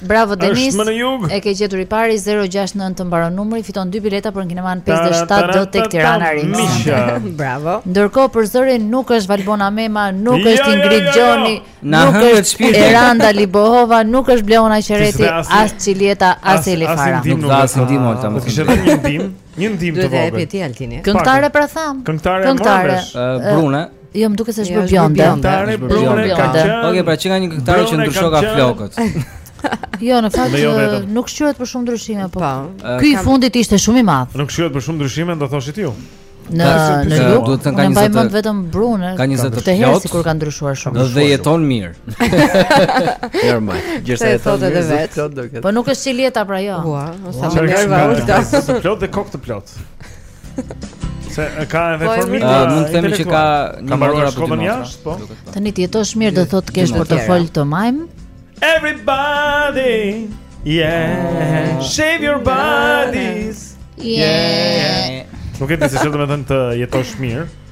Bravo Denis. E ke gjetur i pari, 069 të mbaron numri, fiton dy bileta për kineman 57D tek Tirana Ring. Bravo. Ndërkohë për zërin nuk është Valbona Mema, nuk jo, është jo, Ingrid Gjoni, nuk është Eranda Libohova, nuk është Bleona Qereti, as Çiljeta, as Elifara. Nuk dha as ndihmë Olta, më kishte dhënë një ndihmë, një ndihmë të vogël. Do të japësh ti Altini. Këngëtare pra thamë. Këngëtare. Brune. Jo, më duket se është bjonde. Këngëtare brune ka qenë. Okej, pra qenka një këngëtare që ndryshoka flokët. Jo, në fakt jo nuk shquhet për shumë ndryshime, po. po ky i fundit ishte shumë i madh. Nuk shquhet për shumë ndryshime, do thoshit ju. Në në look duhet të kanë një zot vetëm brune. Ka një zot të herë sikur ka ndryshuar shumë. Dhe jeton mirë. Normal. Gjithsej e thotë edhe vetë. Po nuk është Çiljeta pra jo. Ua, sa më mirë vao. Është plot dhe kokë të plot. Se ka edhe po, formim. Uh, mund të themi që ka një mbaruar shkollën jashtë, po. Tani të jetosh mirë do thotë të kesh portofol të majmë. Everybody. Yeah. Shave your bodies. Yeah. Nuk e di se çfarë do të thotë të jetosh mirë.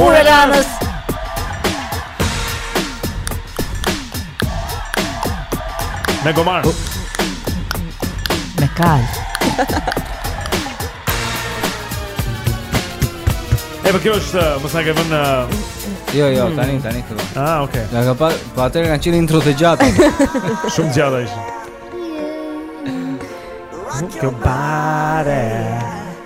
Ura e Lanës! Me gomar Me kal E për po kjo është uh, Mos na ke vënë uh, Jo, jo, hmm. tani, tani këto Ah, okej okay. Ka pa, pa pasë, ka qenë intro të gjatë Shumë gjatë ishte Rock your body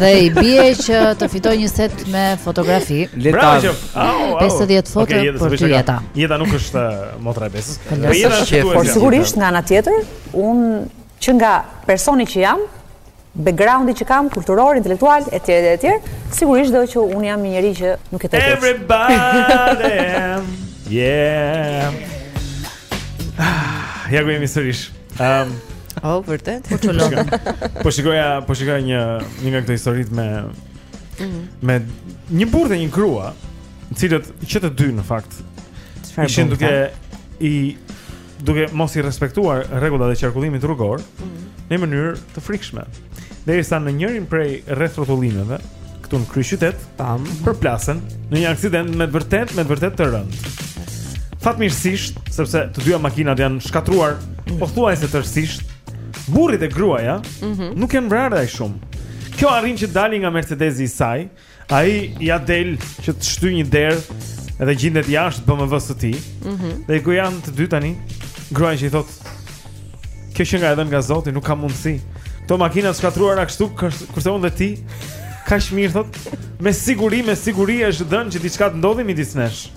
Dhe i bie që të fitoj një set me fotografi. Jeta. 50 foto okay, për ty Jeta. Jeta nuk është eh, motra e Besës. Po Jeta është Por sigurisht nga ana tjetër, unë që nga personi që jam, backgroundi që kam kulturor, intelektual etj etj, sigurisht do që unë jam një njeri që nuk e tepet. Everybody. yeah. Ah, ja ku jemi sërish. Ehm, um, oh, vërtet. Po çolota. Po shikoja, po shikoja një një nga këto historitë me mm -hmm. me një burrë dhe një grua, të cilët që të dy në fakt ishin duke i duke mos i respektuar rregullat e qarkullimit rrugor mm -hmm. në mënyrë të frikshme. Derisa në njërin prej rrethrrotullimeve këtu në kryeqytet, tam, përplasen në një aksident me vërtet, me vërtet të rëndë. Fatmirësisht, edhe pse të dyja makinat janë shkatërruar pothuajse tërësisht, burri dhe gruaja mm -hmm. nuk janë vrarë aq shumë. Kjo arrin që të dalë nga Mercedesi i saj, ai ia del që të shtyjë një derë edhe gjindet jashtë BMW-së të tij. Mm -hmm. Dhe ku janë të dy tani? Gruaja i thotë, Kjo qenka e dhënë nga zoti, nuk ka mundësi Këto makina të shkatërruara kështu, kurse unë dhe ti Kaq mirë thot Me siguri, me siguri është dhenë që diçka të ndodhë midis nesh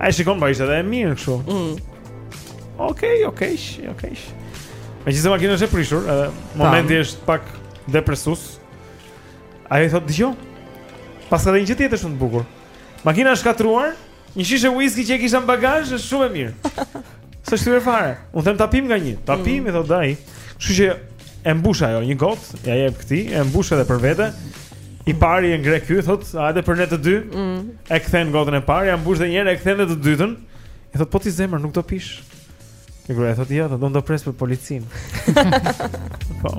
A e shikon pa po ishte dhe e mirë kështu mm. Okej, okej, okej Meqenëse makina është e prishur edhe Momenti është pak depresues Ajo i thot, dëgjo Paska dhe një gjë tjetër është më e bukur Makina është shkatërruar Një shishe whisky që e kisha në bagazh është shumë e mirë. S'është thyer fare. Unë them ta pim nga një. Ta mm. pim i thotë ai. Kështu që e mbush ajo një gotë, ia jep këtij, e mbush edhe për vete. I pari e ngre ky, thot, hajde për ne të dy. Mm. E kthen gotën e parë, ia mbush edhe një herë, e kthen edhe të dytën. I thot, po ti zemër, nuk do pish. E gruaja thotë jo, do të pres policinë. Po.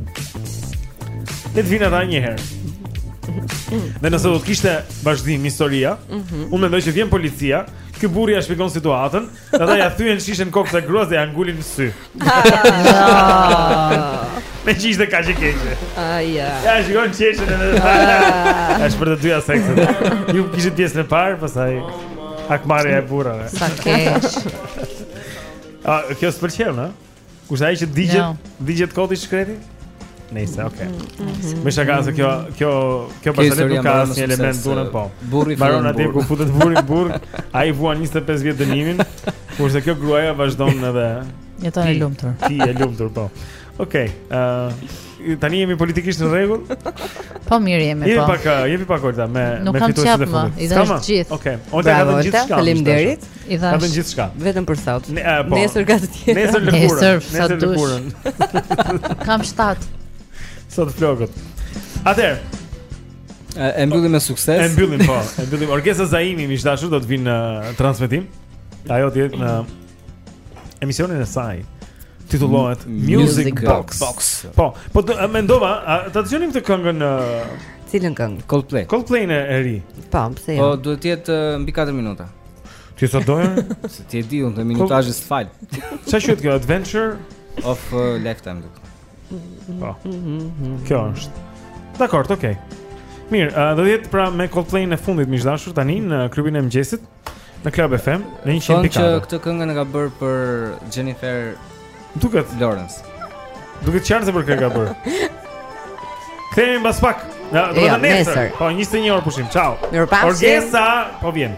Le të vijnë ata një herë. Dhe nëse do të kishte vazhdim historia, mm -hmm. unë mendoj që vjen policia, ky burri ia shpjegon situatën, ata ia thyejnë shishen kokës gruas dhe ia ngulin në sy. Ah. Meqë ishte kaq e keqe Aja Ja, shikon qeshën edhe Ja, është për të dyja sekset Ju kishit pjesë në parë, pastaj Hakmarrja e burrave Sa keq A, kjo s'të pëlqen, ha? Kurse ai që digjet, no. digjet kot i shkreti? Nëse, okay. Mm, mm, mm. Me shaka se kjo, kjo, kjo pasojë nuk ka asnjë element dhunë, po. Burri fillon. Mbaron aty ku futet burri në burg, ai vuan 25 vjet dënimin, kurse kjo gruaja vazhdon edhe jeton e lumtur. Ti je e lumtur, po. Okej, okay, ë uh, Tani jemi politikisht në rregull? Po mirë jemi po. Jepi pak, jepi pak Orta me Nuk me fituesin e fundit. Nuk kam ç'jap, i dhashë gjithë. Okej. Okay. Orta ka dhënë gjithçka. Faleminderit. I dhashë. Ka dhënë gjithçka. Vetëm për sot. Ne, uh, po. Nesër ka të tjera. Nesër lëkurën. Nesër lëkurën. kam 7. Sot flokët. Atëherë. E mbyllim me sukses. E mbyllim po. E mbyllim. Orgesa Zaimi miq të dashur do të vijë në transmetim. Ajo do të jetë në emisionin e saj titullohet Music, Music Box. Box. Po, po të, mendova, a ta dëgjonim këtë këngën në cilën këngë? Coldplay. Coldplay-n e ri. Po, pse jo? Po duhet të jetë mbi 4 minuta. Ti sa do? Se ti e di unë minutazhin s'ta fal. Çfarë quhet kjo Adventure of a Lifetime? Po. Kjo është. Dakor, okay. Mirë, uh, do të jetë pra me Coldplay-n e fundit miq të dashur tani në klubin e mëngjesit. Në Club FM, në 100.4. Thonë që këtë këngën e ka bërë për Jennifer Duket Lawrence. Duket qartë se për kë e ka bërë. Kthehemi mbas pak. Ja, do të jo, nesër. Po 21 orë pushim. Ciao. Orgesa, po vjen.